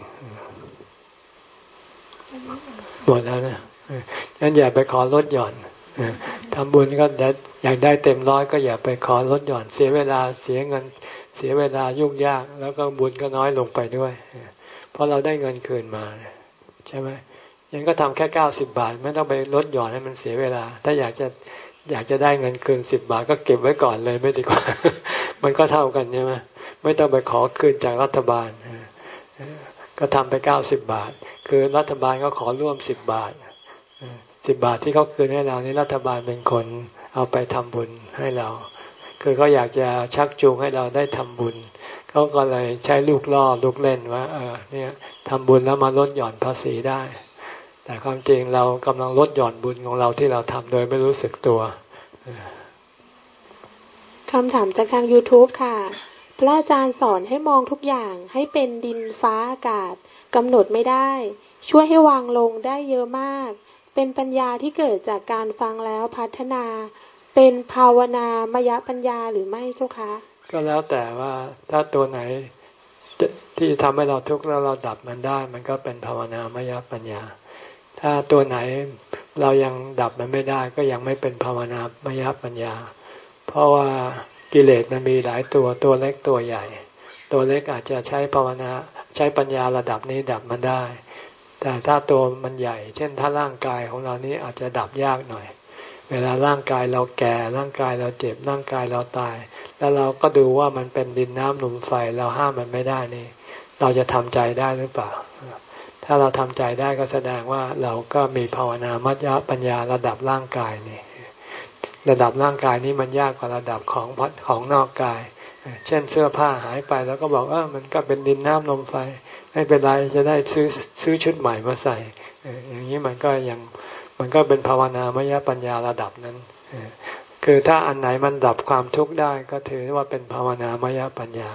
หมดแล้วนะงั้นอย่าไปขอลดหย่อนทำบุญก็อยากได้เต็มร้อยก็อย่าไปขอลดหย่อน เสียเวลาเสียเงิน เสียเวลายุ่งยาก แล้วก็บุญก็น้อยลงไปด้วย เพราะเราได้เงินคืนมา ใช่ไหมยังก็ทำแค่เก้าสิบบาท ไม่ต้องไปลดหย่อนให้มันเสียเวลา ถ้าอยากจะอยากจะได้เงินคืนสิบบาทก็เก็บไว้ก่อนเลยไม่ดีกว่า มันก็เท่ากันใช่ไหมไม่ต้องไปขอคืนจากรัฐบาล ก็ทำไปเก้าสิบบาท คือรัฐบาลก็ขอร่วมสิบบาทสิบบาทที่เขาคืนให้เรานี่รัฐบาลเป็นคนเอาไปทำบุญให้เรา คือเขาอยากจะชักจูงให้เราได้ทำบุญเขาก็เลยใช้ลูกล่อลูกเล่นว่า เออเนี่ยทำบุญแล้วมาลดหย่อนภาษีได้ แต่ความจริงเรากำลังลดหย่อนบุญของเราที่เราทำโดยไม่รู้สึกตัว
คำถามจากทาง YouTube ค่ะ พระอาจารย์สอนให้มองทุกอย่างให้เป็นดินฟ้าอากาศกำหนดไม่ได้ ช่วยให้วางลงได้เยอะมาก เป็นปัญญาที่เกิดจากการฟังแล้วพัฒนา เป็นภาวนามยปัญญาหรือไม่เจ้าคะ
ก็แล้วแต่ว่าถ้าตัวไหนที่ทำให้เราทุกข์แล้วเราดับมันได้ มันก็เป็นภาวนามยปัญญา ถ้าตัวไหนเรายังดับมันไม่ได้ ก็ยังไม่เป็นภาวนามยปัญญา เพราะว่า กิเลสมันมีหลายตัวตัวเล็กตัวใหญ่ ตัวเล็กอาจจะใช้ภาวนาใช้ปัญญาระดับนี้ดับมันได้ แต่ถ้าตัวมันใหญ่ เช่นถ้าร่างกายของเรานี้อาจจะดับยากหน่อย เวลาร่างกายเราแก่ร่างกายเราเจ็บร่างกายเราตาย แล้วเราก็ดูว่ามันเป็นดินน้ำลมไฟเราห้ามมันไม่ได้นี่ เราจะทำใจได้หรือเปล่าถ้าเราทำใจได้ก็แสดงว่าเราก็มีภาวนามัจยปัญญาระดับร่างกายนี่ ระดับร่างกายนี้มันยากกว่าระดับของของนอกกาย เช่นเสื้อผ้าหายไปแล้วก็บอกว่ามันก็เป็นดินน้ำลมไฟ ไม่เป็นไรจะได้ซื้อซื้อชุดใหม่มาใส่อย่างนี้มันก็ยังมันก็เป็นภาวนามยปัญญาระดับนั้นคือถ้าอันไหนมันดับความทุกข์ได้ก็ถือว่าเป็นภาวนามยปัญญา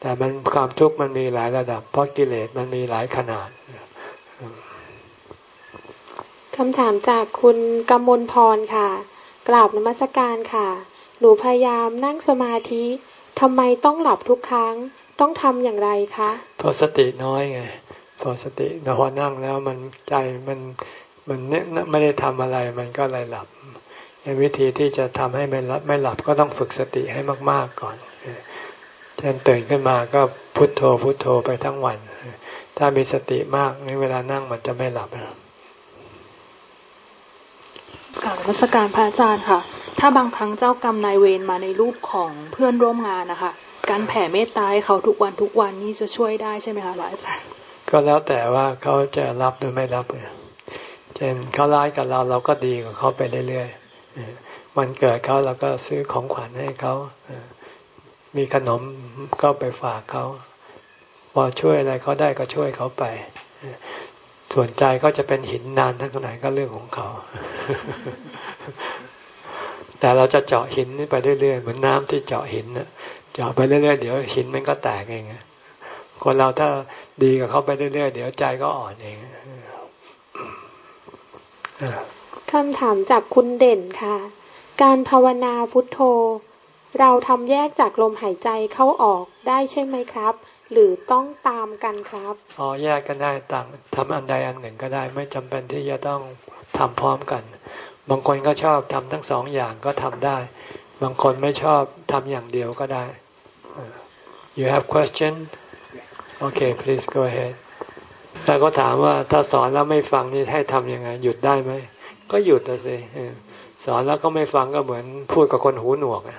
แต่มันความทุกข์มันมีหลายระดับ เพราะกิเลสมันมีหลายขนาด
คำถามจากคุณกำมลพรค่ะ กราบนมัสการค่ะ หนูพยายามนั่งสมาธิทำไมต้องหลับทุกครั้ง ต้องทำอย่างไรคะ
พอสติน้อยไงพอสติพอนั่งแล้วมันใจมันมันเนี่ยไม่ได้ทำอะไรมันก็เลยหลับวิธีที่จะทำให้ไม่หลับไม่หลับก็ต้องฝึกสติให้มาก ๆก่อนเช่นตื่นขึ้นมาก็พุโทโธพุโทโธไปทั้งวัน ถ้ามีสติมากในเวลานั่งมันจะไม่หลับ
กล่าวรัศการพระอาจารย์ค่ะ ถ้าบางครั้งเจ้ากรรมนายเวรมาในรูปของเพื่อนร่วมงานนะคะ การแผ่เมตตาให้เขาทุกวันทุกวันนี่จะช่วยได้ใช่ไหมคะพระอาจารย์
ก็แล้วแต่ว่าเขาจะรับหรือไม่รับเนี่ยเช่นเขาร้ายกับเราเราก็ดีกับเขาไปเรื่อยๆวันเกิดเขาเราก็ซื้อของขวัญให้เขา มีขนมก็ไปฝากเขา พอช่วยอะไรเขาได้ก็ช่วยเขาไป ส่วนใจก็จะเป็นหินนานทั้งไหนก็เรื่องของเขา แต่เราจะเจาะหินไปเรื่อยๆเหมือนน้ำที่เจาะหินนะเจาะไปเรื่อยๆเดี๋ยวหินมันก็แตกเองคนเราถ้าดีกับเขาไปเรื่อยๆเดี๋ยวใจก็อ่อนเอง
คำถามจากคุณเด่นค่ะ การภาวนาพุทโธ เราทำแยกจากลมหายใจเข้าออกได้ใช่ไหมครับ หรือต้องตามกันครับ
อ๋อแยกกันได้ต่างทำอันใดอันหนึ่งก็ได้ ไม่จำเป็นที่จะต้องทำพร้อมกัน บางคนก็ชอบทำทั้งสองอย่างก็ทำได้ บางคนไม่ชอบทำอย่างเดียวก็ได้ you have question okay please go ahead แล้วก็ถามว่าถ้าสอนแล้วไม่ฟังนี่ให้ทำยังไง หยุดได้ไหม ก็หยุดสิสอนแล้วก็ไม่ฟังก็เหมือนพูดกับคนหูหนวกอะ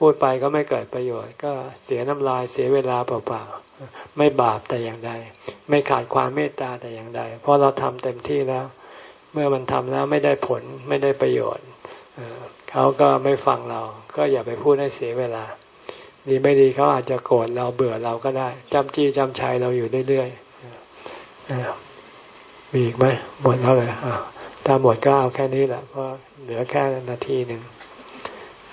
พูดไปก็ไม่เกิดประโยชน์ ก็เสียน้ำลายเสียเวลาเปล่าๆไม่บาปแต่อย่างใด ไม่ขาดความเมตตาแต่อย่างใด เพราะเราทำเต็มที่แล้ว เมื่อมันทำแล้วไม่ได้ผลไม่ได้ประโยชน์เขาก็ไม่ฟังเรา ก็อย่าไปพูดให้เสียเวลา ดีไม่ดีเขาอาจจะโกรธเราเบื่อเราก็ได้จำจี้จำชัยเราอยู่เรื่อยๆมีอีกไหมหมดแล้วเลยถ้าหมดก็เอาแค่นี้แหละเพราะเหลือแค่นาทีหนึ่ง